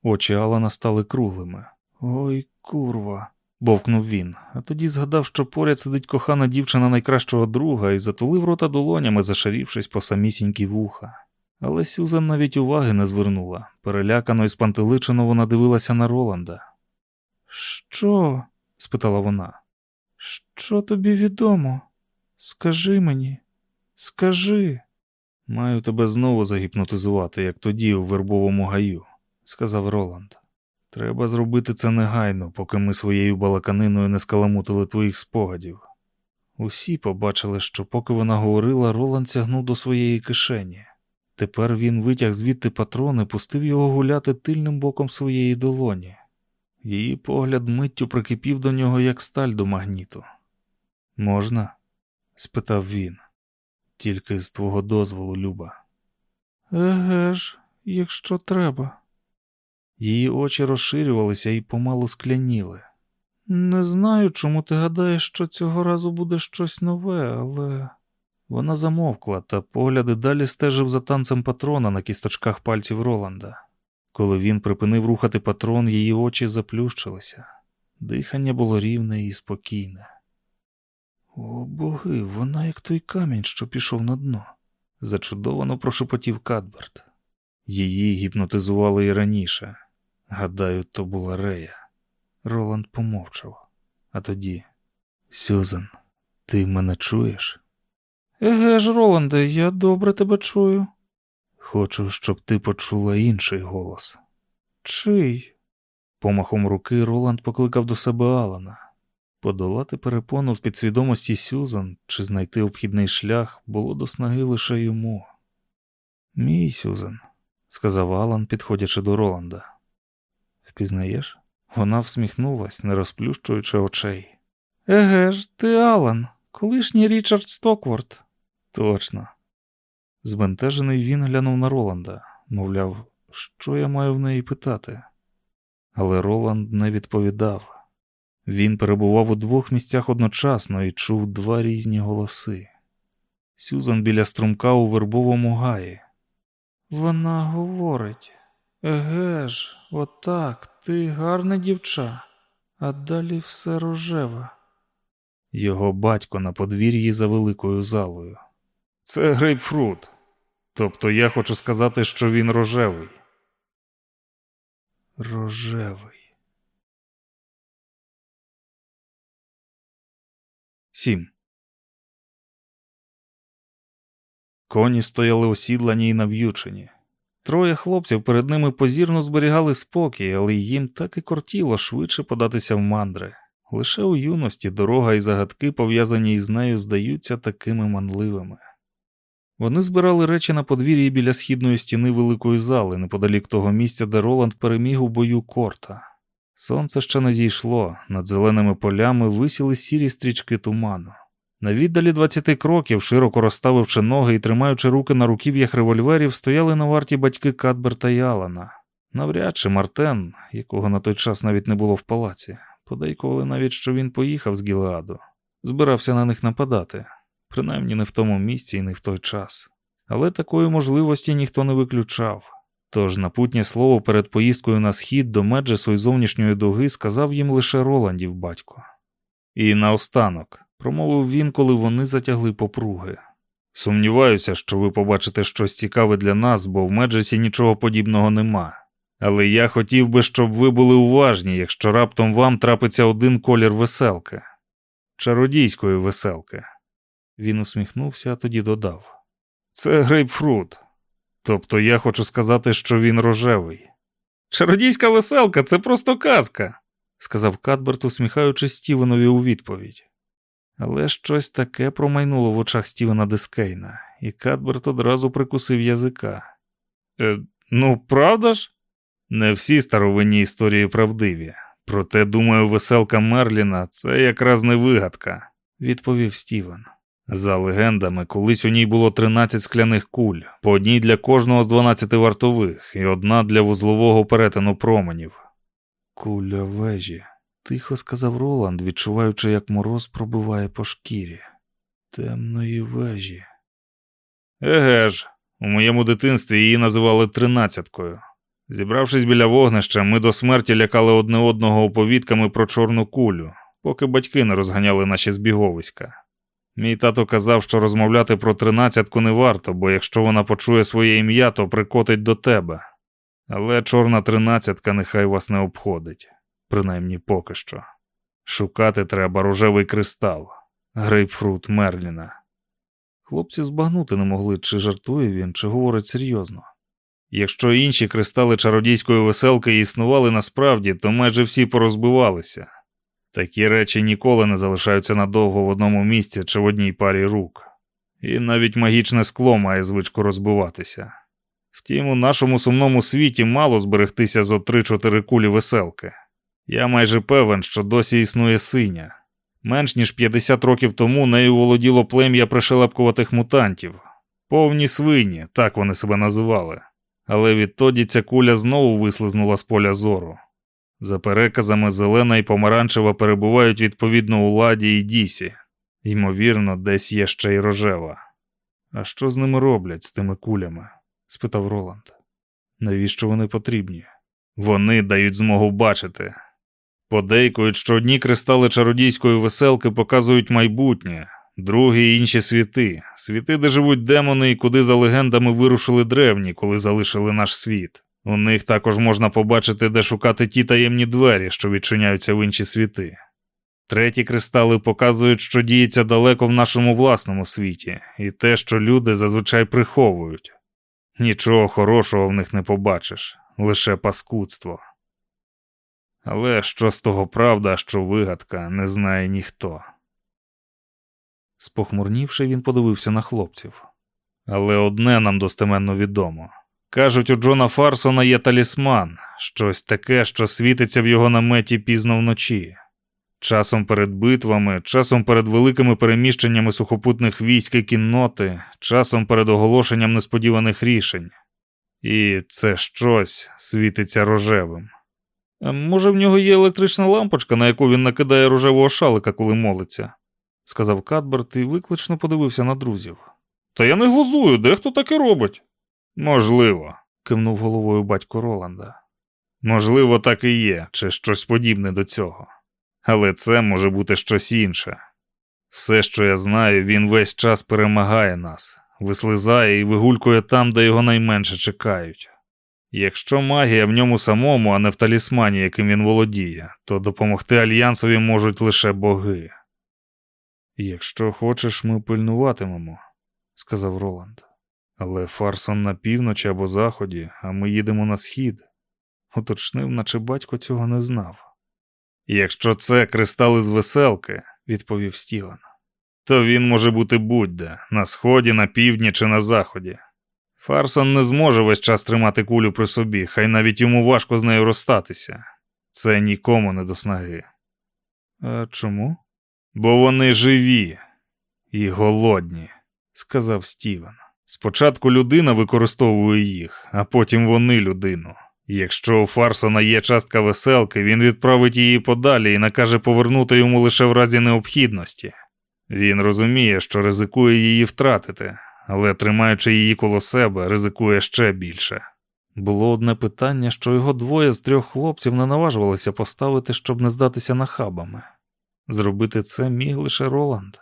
Очі Алана стали круглими. Ой, курва. бовкнув він, а тоді згадав, що поряд сидить кохана дівчина найкращого друга і затулив рота долонями, зашарівшись по самісінькі вуха. Але Сюзан навіть уваги не звернула. Перелякано і спантеличено вона дивилася на Роланда. Що? спитала вона. Що тобі відомо? Скажи мені, скажи. Маю тебе знову загіпнотизувати, як тоді у вербовому гаю, сказав Роланд. Треба зробити це негайно, поки ми своєю балаканиною не скаламутили твоїх спогадів. Усі побачили, що поки вона говорила, Роланд сягнув до своєї кишені. Тепер він витяг звідти патрон і пустив його гуляти тильним боком своєї долоні. Її погляд миттю прикипів до нього, як сталь до магніту. Можна? спитав він. Тільки з твого дозволу, Люба. Еге ж, якщо треба. Її очі розширювалися і помалу скляніли. Не знаю, чому ти гадаєш, що цього разу буде щось нове, але. Вона замовкла, та погляди далі стежив за танцем патрона на кісточках пальців Роланда. Коли він припинив рухати патрон, її очі заплющилися. Дихання було рівне і спокійне. О боги, вона як той камінь, що пішов на дно, зачудовано прошепотів Кадберт. Її гіпнотизували і раніше. Гадаю, то була Рея. Роланд помовчав. А тоді, Сюзан, ти мене чуєш? Еге ж, Роланде, я добре тебе чую. Хочу, щоб ти почула інший голос. Чий? Помахом руки Роланд покликав до себе Алана. Подолати перепону в підсвідомості Сюзан чи знайти обхідний шлях було до снаги лише йому. Мій Сюзан, сказав Алан, підходячи до Роланда. Впізнаєш? Вона всміхнулась, не розплющуючи очей. Еге ж, ти Алан, колишній Річард Стокворд. Точно. Збентежений він глянув на Роланда, мовляв, що я маю в неї питати. Але Роланд не відповідав. Він перебував у двох місцях одночасно і чув два різні голоси. Сюзан біля струмка у вербовому гаї. Вона говорить еге ж, отак, ти гарна дівча, а далі все рожеве. Його батько на подвір'ї за великою залою. Це грейпфрут. Тобто я хочу сказати, що він рожевий. Рожевий. Сім. Коні стояли осідлані і нав'ючені. Троє хлопців перед ними позірно зберігали спокій, але їм так і кортіло швидше податися в мандри. Лише у юності дорога і загадки, пов'язані із нею, здаються такими манливими. Вони збирали речі на подвір'ї біля східної стіни великої зали, неподалік того місця, де Роланд переміг у бою корта. Сонце ще не зійшло, над зеленими полями висіли сірі стрічки туману. На віддалі 20 кроків, широко розставивши ноги і тримаючи руки на руків'ях револьверів, стояли на варті батьки Кадберта і Алана. Навряд чи Мартен, якого на той час навіть не було в палаці, подейкували навіть, що він поїхав з Гілеаду, збирався на них нападати, принаймні не в тому місці і не в той час. Але такої можливості ніхто не виключав. Тож напутнє слово перед поїздкою на схід до Меджесу і зовнішньої дуги сказав їм лише Роландів батько. І наостанок, промовив він, коли вони затягли попруги. Сумніваюся, що ви побачите щось цікаве для нас, бо в Меджесі нічого подібного нема. Але я хотів би, щоб ви були уважні, якщо раптом вам трапиться один колір веселки, чародійської веселки. Він усміхнувся, а тоді додав: Це грейпфрут. Тобто я хочу сказати, що він рожевий. Чародійська веселка це просто казка, сказав Кадберт, усміхаючись Стівенові у відповідь. Але щось таке промайнуло в очах Стівена Дискейна, і Кадберт одразу прикусив язика. Е, ну, правда ж? Не всі старовинні історії правдиві. Проте, думаю, веселка Мерліна це якраз не вигадка, відповів Стівен. За легендами, колись у ній було 13 скляних куль, по одній для кожного з 12 вартових і одна для вузлового перетину променів. Куля вежі, тихо сказав Роланд, відчуваючи, як мороз пробиває по шкірі. Темної вежі. Еге ж, у моєму дитинстві її називали тринадцяткою. Зібравшись біля вогнища, ми до смерті лякали одне одного оповідками про чорну кулю, поки батьки не розганяли наші збіговиська. Мій тато казав, що розмовляти про тринадцятку не варто, бо якщо вона почує своє ім'я, то прикотить до тебе. Але чорна тринадцятка нехай вас не обходить, принаймні поки що. Шукати треба рожевий кристал, грейпфрут Мерліна. Хлопці збагнути не могли, чи жартує він, чи говорить серйозно. Якщо інші кристали чародійської веселки існували насправді, то майже всі порозбивалися. Такі речі ніколи не залишаються надовго в одному місці чи в одній парі рук. І навіть магічне скло має звичку розбиватися. Втім, у нашому сумному світі мало зберегтися зо три-чотири кулі веселки. Я майже певен, що досі існує синя. Менш ніж 50 років тому нею володіло плем'я пришелепкуватих мутантів, повні свині, так вони себе називали. Але відтоді ця куля знову вислизнула з поля зору. За переказами, зелена і помаранчева перебувають відповідно у ладі і дісі. Ймовірно, десь є ще й рожева. А що з ними роблять, з тими кулями? спитав Роланд. Навіщо вони потрібні? Вони дають змогу бачити. Подейкують, що одні кристали чародійської веселки показують майбутнє, другі інші світи, світи, де живуть демони і куди за легендами вирушили древні, коли залишили наш світ. У них також можна побачити, де шукати ті таємні двері, що відчиняються в інші світи. Треті кристали показують, що діється далеко в нашому власному світі, і те, що люди зазвичай приховують. Нічого хорошого в них не побачиш, лише паскудство. Але що з того правда, що вигадка, не знає ніхто. Спохмурнівши, він подивився на хлопців. Але одне нам достеменно відомо. Кажуть, у Джона Фарсона є талісман, щось таке, що світиться в його наметі пізно вночі. Часом перед битвами, часом перед великими переміщеннями сухопутних військ і кінноти, часом перед оголошенням несподіваних рішень. І це щось світиться рожевим. А може, в нього є електрична лампочка, на яку він накидає рожевого шалика, коли молиться, сказав Кадберт і виклично подивився на друзів. Та я не глузую, дехто таке робить. Можливо, кивнув головою батько Роланда. Можливо, так і є, чи щось подібне до цього. Але це може бути щось інше. Все, що я знаю, він весь час перемагає нас, вислизає і вигулькує там, де його найменше чекають. Якщо магія в ньому самому, а не в талісмані, яким він володіє, то допомогти альянсові можуть лише боги. Якщо хочеш, ми пильнуватимемо, сказав Роланд. Але Фарсон на півночі або заході, а ми їдемо на схід. Уточнив, наче батько цього не знав. Якщо це кристали з веселки, відповів Стівен, то він може бути будь-де на сході, на півдні чи на заході. Фарсон не зможе весь час тримати кулю при собі, хай навіть йому важко з нею розстатися. Це нікому не до снаги. А чому? Бо вони живі і голодні, сказав Стівен. Спочатку людина використовує їх, а потім вони людину. Якщо у Фарсона є частка веселки, він відправить її подалі і накаже повернути йому лише в разі необхідності. Він розуміє, що ризикує її втратити, але тримаючи її коло себе, ризикує ще більше. Було одне питання, що його двоє з трьох хлопців не наважувалися поставити, щоб не здатися нахабами. Зробити це міг лише Роланд.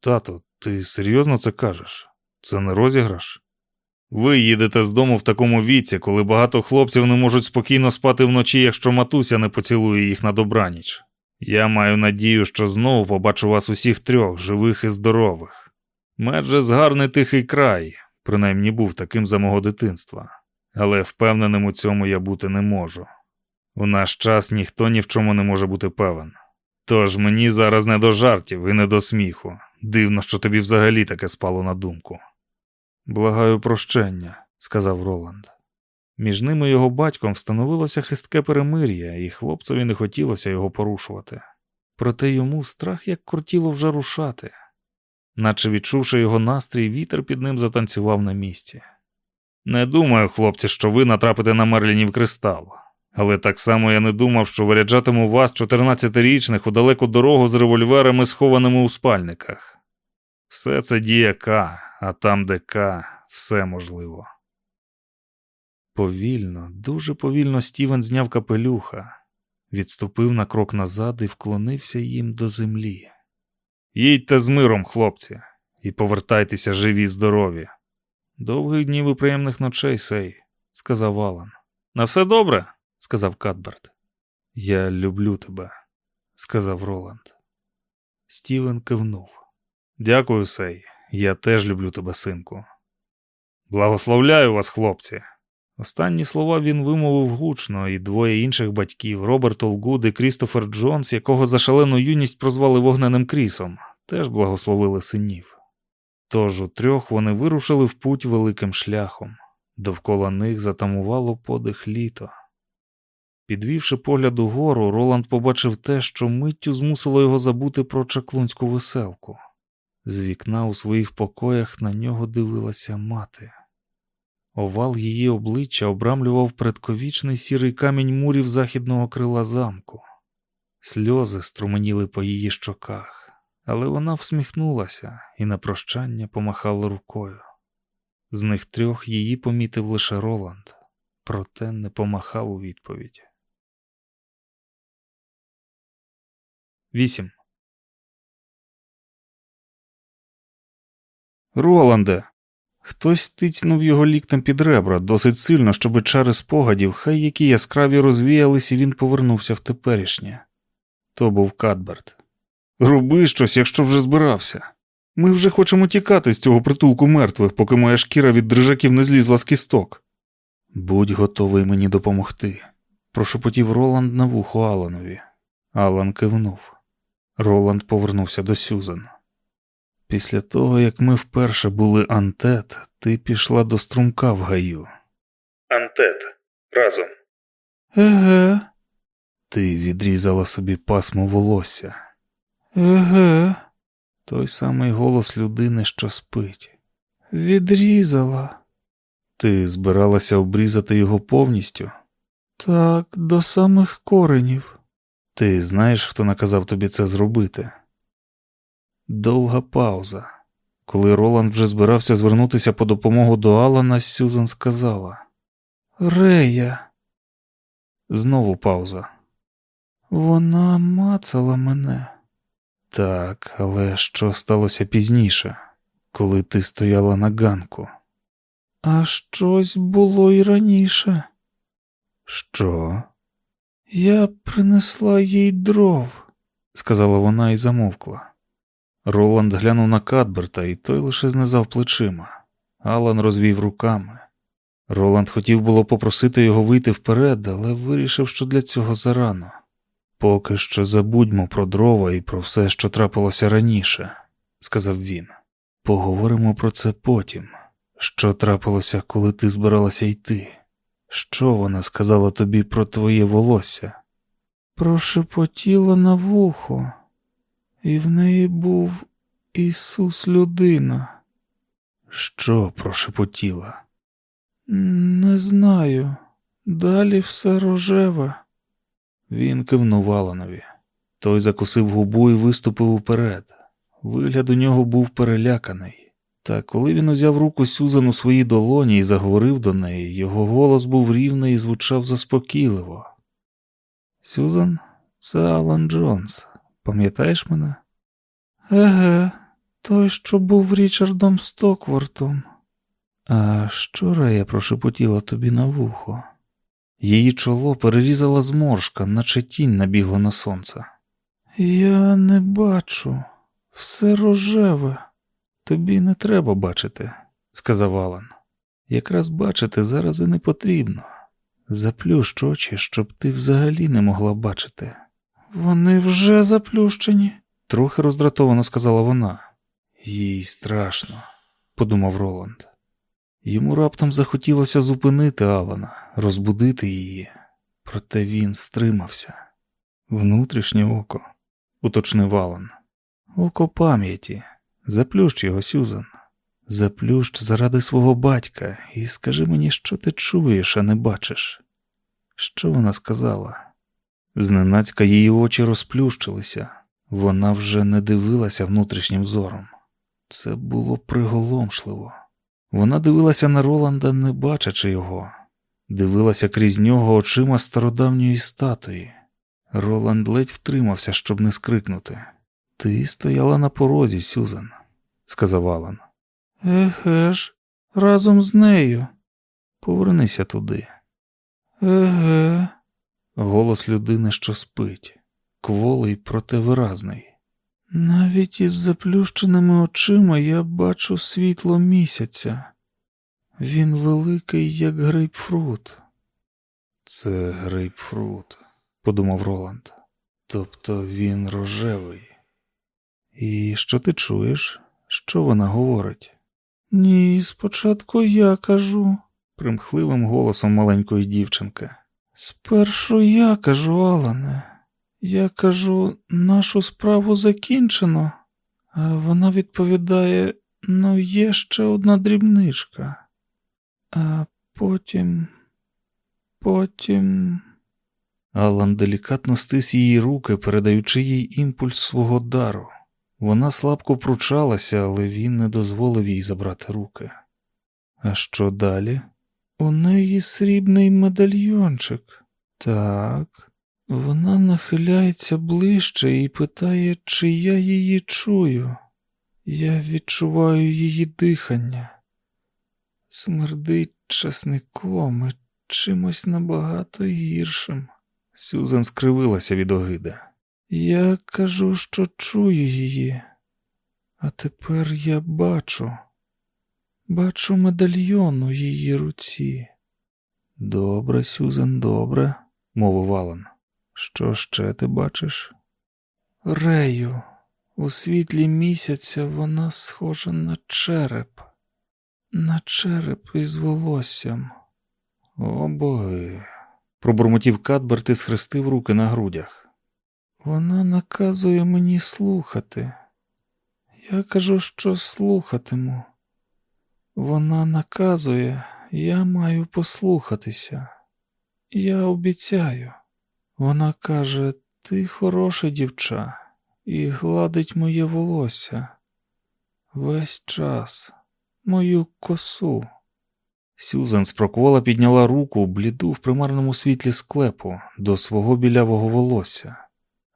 Тато, ти серйозно це кажеш? Це не розіграш? Ви їдете з дому в такому віці, коли багато хлопців не можуть спокійно спати вночі, якщо матуся не поцілує їх на добраніч. Я маю надію, що знову побачу вас усіх трьох, живих і здорових. Меджес гарний тихий край, принаймні був таким за мого дитинства, але впевненим у цьому я бути не можу. У наш час ніхто ні в чому не може бути певен. Тож мені зараз не до жартів і не до сміху. Дивно, що тобі взагалі таке спало на думку. Благаю прощення, сказав Роланд. Між ними і його батьком встановилося хистке перемир'я, і хлопцеві не хотілося його порушувати. Проте йому страх як кортіло вже рушати. Наче відчувши його настрій, вітер під ним затанцював на місці. Не думаю, хлопці, що ви натрапите на Мерлінів кристал. Але так само я не думав, що виряджатиму вас, 14-річних, у далеку дорогу з револьверами, схованими у спальниках. Все це діє К, а там, де К, все можливо. Повільно, дуже повільно Стівен зняв капелюха, відступив на крок назад і вклонився їм до землі. Їдьте з миром, хлопці, і повертайтеся живі, здорові. Довгих днів і приємних ночей, сей, сказав Алан. На все добре? сказав Кадберт. Я люблю тебе, сказав Роланд. Стівен кивнув. Дякую, сей. Я теж люблю тебе, синку. Благословляю вас, хлопці. Останні слова він вимовив гучно, і двоє інших батьків Роберт Олгуд і Крістофер Джонс, якого за шалену юність прозвали вогненим крісом, теж благословили синів. Тож у трьох вони вирушили в путь великим шляхом. Довкола них затамувало подих літо. Підвівши погляд угору, Роланд побачив те, що миттю змусило його забути про чаклунську веселку. З вікна у своїх покоях на нього дивилася мати. Овал її обличчя обрамлював предковічний сірий камінь мурів західного крила замку. Сльози струменіли по її щоках, але вона всміхнулася і на прощання помахала рукою. З них трьох її помітив лише Роланд, проте не помахав у відповідь. 8. Роланде. Хтось тицьнув його ліктем під ребра досить сильно, щоби чари спогадів, хай які яскраві розвіялись, і він повернувся в теперішнє. То був Кадберт. Роби щось, якщо вже збирався. Ми вже хочемо тікати з цього притулку мертвих, поки моя шкіра від дрижаків не злізла з кісток. Будь готовий мені допомогти, прошепотів Роланд на вухо Аланові. Алан кивнув. Роланд повернувся до Сюзан. Після того, як ми вперше були Антет, ти пішла до струмка в гаю. Антет. Разом. Еге. Ти відрізала собі пасмо волосся. Еге. Той самий голос людини, що спить. Відрізала. Ти збиралася обрізати його повністю? Так, до самих коренів. Ти знаєш, хто наказав тобі це зробити? Довга пауза. Коли Роланд вже збирався звернутися по допомогу до Алана, Сюзан сказала Рея. Знову пауза. Вона мацала мене. Так, але що сталося пізніше, коли ти стояла на ганку? А щось було й раніше. Що? Я принесла їй дров, сказала вона і замовкла. Роланд глянув на Кадберта, і той лише знизав плечима. Алан розвів руками. Роланд хотів було попросити його вийти вперед, але вирішив, що для цього зарано. Поки що забудьмо про дрова і про все, що трапилося раніше, сказав він. Поговоримо про це потім. Що трапилося, коли ти збиралася йти? Що вона сказала тобі про твоє волосся? Прошепотіла на вухо, і в неї був Ісус людина. Що прошепотіла? Не знаю. Далі все рожеве. Він кивнув Аланові. Той закусив губу і виступив уперед. Вигляд у нього був переляканий. Та коли він узяв руку Сюзан у своїй долоні і заговорив до неї, його голос був рівний і звучав заспокійливо. Сюзан, це Алан Джонс. Пам'ятаєш мене? Еге, той, що був Річардом Стоквортом. А що Рея прошепотіла тобі на вухо? Її чоло перерізала зморшка, наче тінь набігла на сонце. Я не бачу, все рожеве. Тобі не треба бачити, сказав Алан. Якраз бачити зараз і не потрібно. Заплющ очі, щоб ти взагалі не могла бачити. Вони вже заплющені, трохи роздратовано сказала вона. Їй страшно, подумав Роланд. Йому раптом захотілося зупинити Алана, розбудити її, проте він стримався. Внутрішнє око, уточнив Алан. Око пам'яті. Заплющ його, Сюзан. Заплющ заради свого батька і скажи мені, що ти чуєш, а не бачиш. Що вона сказала? Зненацька її очі розплющилися. Вона вже не дивилася внутрішнім зором. Це було приголомшливо. Вона дивилася на Роланда, не бачачи його, дивилася крізь нього очима стародавньої статуї. Роланд ледь втримався, щоб не скрикнути. Ти стояла на порозі, Сюзан, сказав Алан. Еге ж, разом з нею. Повернися туди. Еге. Голос людини, що спить, кволий, проте виразний. Навіть із заплющеними очима я бачу світло місяця. Він великий, як грейпфрут. Це грейпфрут, подумав Роланд. Тобто він рожевий. І що ти чуєш? Що вона говорить? Ні, спочатку я кажу. примхливим голосом маленької дівчинки. Спершу я кажу, Алане. Я кажу, нашу справу закінчено, а вона відповідає: ну, є ще одна дрібничка. А потім, потім. Алан делікатно стис її руки, передаючи їй імпульс свого дару. Вона слабко пручалася, але він не дозволив їй забрати руки. А що далі? У неї срібний медальйончик. Так. Вона нахиляється ближче і питає, чи я її чую. Я відчуваю її дихання. Смердить часником і чимось набагато гіршим. Сюзан скривилася від огиди. Я кажу, що чую її, а тепер я бачу, бачу медальйон у її руці. Добре, Сюзан, добре, мовив Алан. Що ще ти бачиш? Рею, у світлі місяця вона схожа на череп, на череп із волоссям. О боги. Пробурмотів Кадберт і схрестив руки на грудях. Вона наказує мені слухати. Я кажу, що слухатиму. Вона наказує, я маю послухатися. Я обіцяю. Вона каже, ти хороша дівча, і гладить моє волосся. Весь час, мою косу. Сюзан спроквола підняла руку, бліду в примарному світлі склепу, до свого білявого волосся.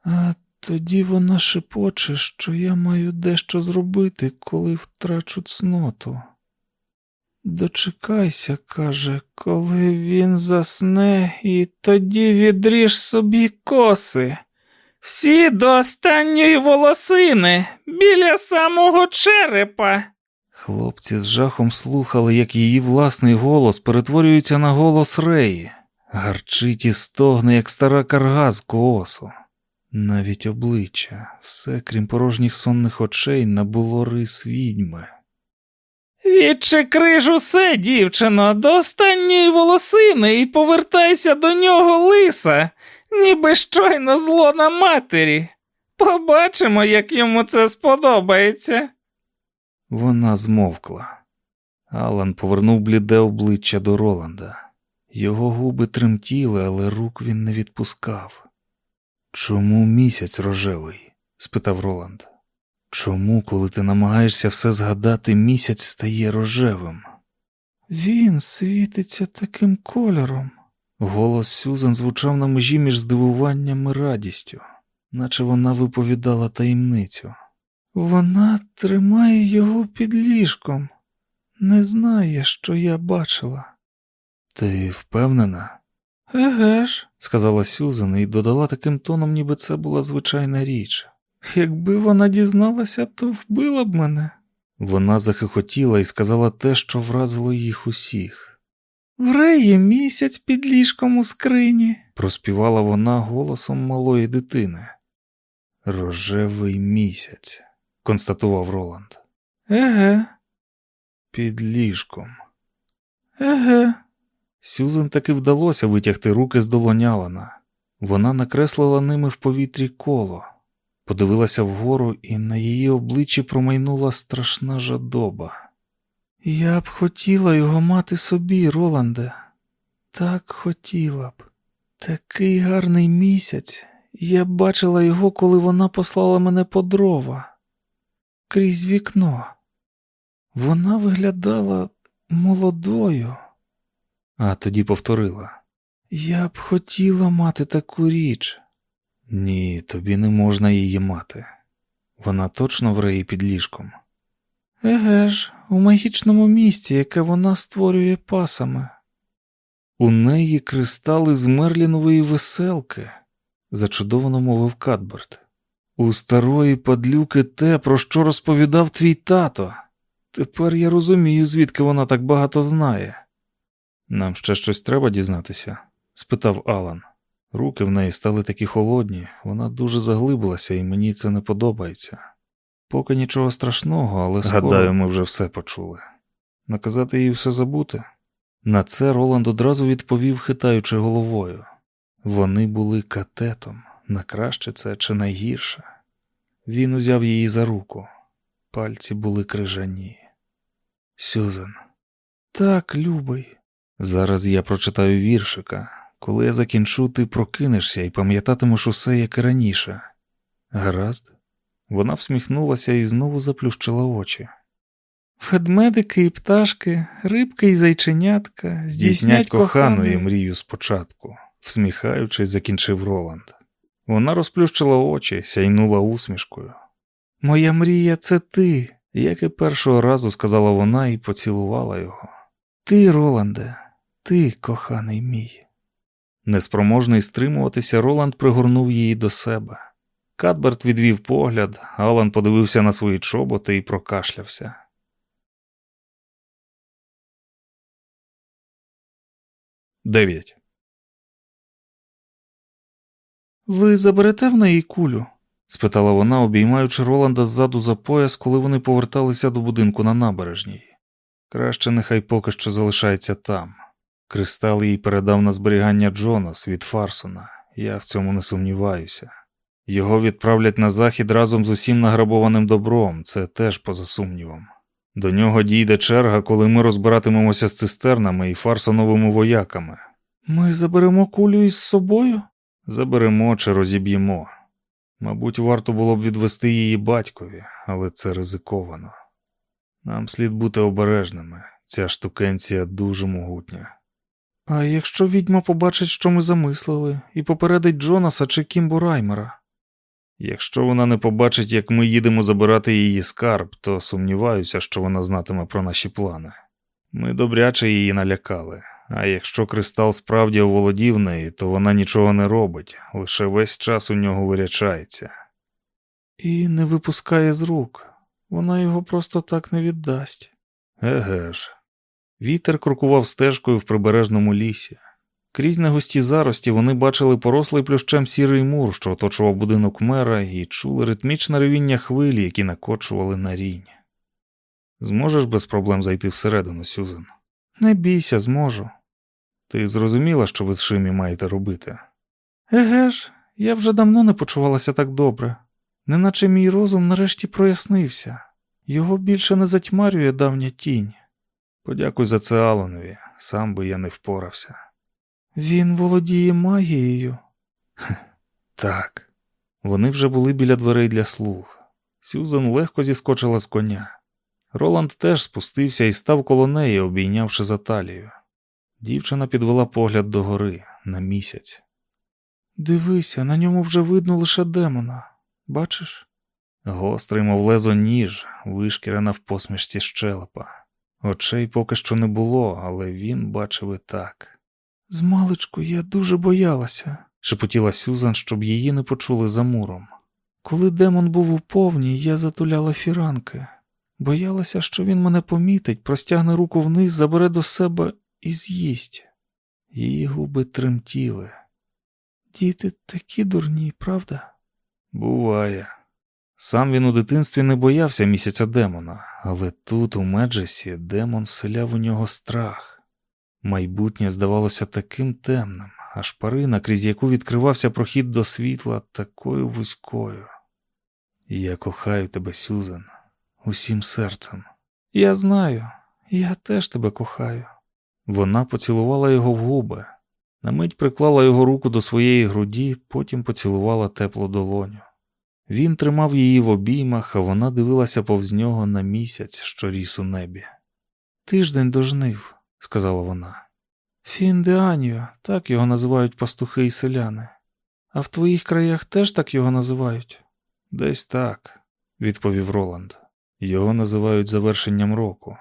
А тоді вона шепоче, що я маю дещо зробити, коли втрачу цноту. Дочекайся, каже, коли він засне, і тоді відріж собі коси. Всі до останньої волосини, біля самого черепа. Хлопці з жахом слухали, як її власний голос перетворюється на голос Реї, гарчить і стогне, як стара карга з коосу. Навіть обличчя, все крім порожніх сонних очей, набуло рис відьми. Відче криж усе, дівчино, до останньої волосини і повертайся до нього лиса, ніби щойно зло на матері. Побачимо, як йому це сподобається. Вона змовкла. Алан повернув бліде обличчя до Роланда. Його губи тремтіли, але рук він не відпускав. Чому місяць рожевий? спитав Роланд. Чому, коли ти намагаєшся все згадати, місяць стає рожевим? Він світиться таким кольором. Голос Сюзан звучав на межі між здивуванням і радістю, наче вона виповідала таємницю. Вона тримає його під ліжком, не знає, що я бачила. Ти впевнена? Еге ж, сказала Сюзан і додала таким тоном, ніби це була звичайна річ. Якби вона дізналася, то вбила б мене. Вона захихотіла і сказала те, що вразило їх усіх. Вреє місяць під ліжком у скрині. Проспівала вона голосом малої дитини. Рожевий місяць, констатував Роланд. Еге, Під ліжком. еге. Сюзан таки вдалося витягти руки з долоні Алана. Вона накреслила ними в повітрі коло. Подивилася вгору, і на її обличчі промайнула страшна жадоба. Я б хотіла його мати собі, Роланде. Так хотіла б. Такий гарний місяць. Я бачила його, коли вона послала мене по дрова. Крізь вікно. Вона виглядала молодою. А тоді повторила: Я б хотіла мати таку річ. Ні, тобі не можна її мати. Вона точно в реї під ліжком. Еге ж, у магічному місці, яке вона створює пасами. У неї кристали з Мерлінової веселки, зачудовано мовив Кадберт. У старої падлюки те, про що розповідав твій тато. Тепер я розумію, звідки вона так багато знає. Нам ще щось треба дізнатися? спитав Алан. Руки в неї стали такі холодні, вона дуже заглибилася, і мені це не подобається. Поки нічого страшного, але скоро... гадаю, ми вже все почули. Наказати їй все забути. На це Роланд одразу відповів, хитаючи головою. Вони були катетом, на краще це чи найгірше. Він узяв її за руку. Пальці були крижані. Сюзан. Так, любий. Зараз я прочитаю віршика. Коли я закінчу, ти прокинешся і пам'ятатимеш усе, як і раніше. Гаразд? Вона всміхнулася і знову заплющила очі. Ведмедики і пташки, рибки і зайченятка, здійснять коханої мрію спочатку, всміхаючись, закінчив Роланд. Вона розплющила очі, сяйнула усмішкою. Моя мрія це ти, як і першого разу сказала вона і поцілувала його. Ти, Роланде, ти, коханий мій. Неспроможний стримуватися, Роланд пригорнув її до себе. Кадберт відвів погляд, Алан подивився на свої чоботи і прокашлявся. Дев'ять. Ви заберете в неї кулю? спитала вона, обіймаючи Роланда ззаду за пояс, коли вони поверталися до будинку на набережній. Краще нехай поки що залишається там. Кристал їй передав на зберігання Джонас від Фарсона, я в цьому не сумніваюся. Його відправлять на захід разом з усім награбованим добром, це теж поза сумнівом. До нього дійде черга, коли ми розбиратимемося з цистернами і фарсоновими вояками. Ми заберемо кулю із собою? Заберемо чи розіб'ємо. Мабуть, варто було б відвести її батькові, але це ризиковано. Нам слід бути обережними, ця штукенція дуже могутня. А якщо відьма побачить, що ми замислили, і попередить Джонаса чи Кімбу Раймера? Якщо вона не побачить, як ми їдемо забирати її скарб, то сумніваюся, що вона знатиме про наші плани. Ми добряче її налякали, а якщо кристал справді оволодів неї, то вона нічого не робить, лише весь час у нього вирячається. І не випускає з рук, вона його просто так не віддасть. Еге ж. Вітер крокував стежкою в прибережному лісі. Крізь негусті зарості вони бачили порослий плющем сірий мур, що оточував будинок мера, і чули ритмічне ревіння хвилі, які накочували на рінь. Зможеш без проблем зайти всередину, Сюзан? Не бійся, зможу. Ти зрозуміла, що ви з Шимі маєте робити? Еге ж, я вже давно не почувалася так добре, неначе мій розум нарешті прояснився, його більше не затьмарює давня тінь. Подякуй за це Аланові, сам би я не впорався. Він володіє магією. так. Вони вже були біля дверей для слуг. Сюзан легко зіскочила з коня. Роланд теж спустився і став коло неї, обійнявши за талію. Дівчина підвела погляд догори на місяць. Дивися, на ньому вже видно лише демона. Бачиш? Гострий, мов лезо ніж, вишкірена в посмішці щелепа. Очей поки що не було, але він бачив і так. Змалечку я дуже боялася, шепотіла Сюзан, щоб її не почули за муром. Коли демон був у повній, я затуляла фіранки. Боялася, що він мене помітить, простягне руку вниз, забере до себе і з'їсть. Її губи тремтіли. Діти такі дурні, правда? Буває. Сам він у дитинстві не боявся місяця демона, але тут, у Меджесі, демон вселяв у нього страх. Майбутнє здавалося таким темним, а шпарина, крізь яку відкривався прохід до світла, такою вузькою. Я кохаю тебе, Сюзан, усім серцем. Я знаю, я теж тебе кохаю. Вона поцілувала його в губи. На мить приклала його руку до своєї груді, потім поцілувала теплу долоню. Він тримав її в обіймах, а вона дивилася повз нього на місяць, що ріс у небі. Тиждень до жнив, сказала вона. Фін де Аніо, так його називають пастухи і селяни. А в твоїх краях теж так його називають? Десь так, відповів Роланд. Його називають завершенням року.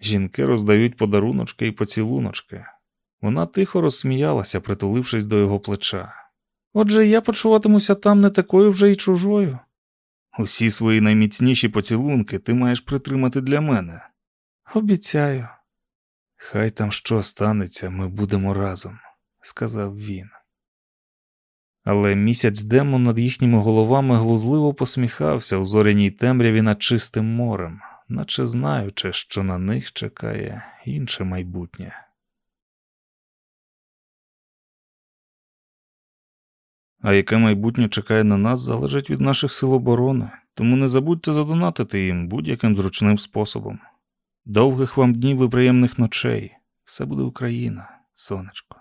Жінки роздають подаруночки і поцілуночки. Вона тихо розсміялася, притулившись до його плеча. Отже, я почуватимуся там не такою вже й чужою. Усі свої найміцніші поцілунки ти маєш притримати для мене. Обіцяю. Хай там що станеться, ми будемо разом, сказав він. Але місяць демон над їхніми головами глузливо посміхався у зоряній темряві над чистим морем, наче знаючи, що на них чекає інше майбутнє. А яке майбутнє чекає на нас, залежить від наших сил оборони, тому не забудьте задонатити їм будь-яким зручним способом. Довгих вам днів і приємних ночей. Все буде Україна, сонечко.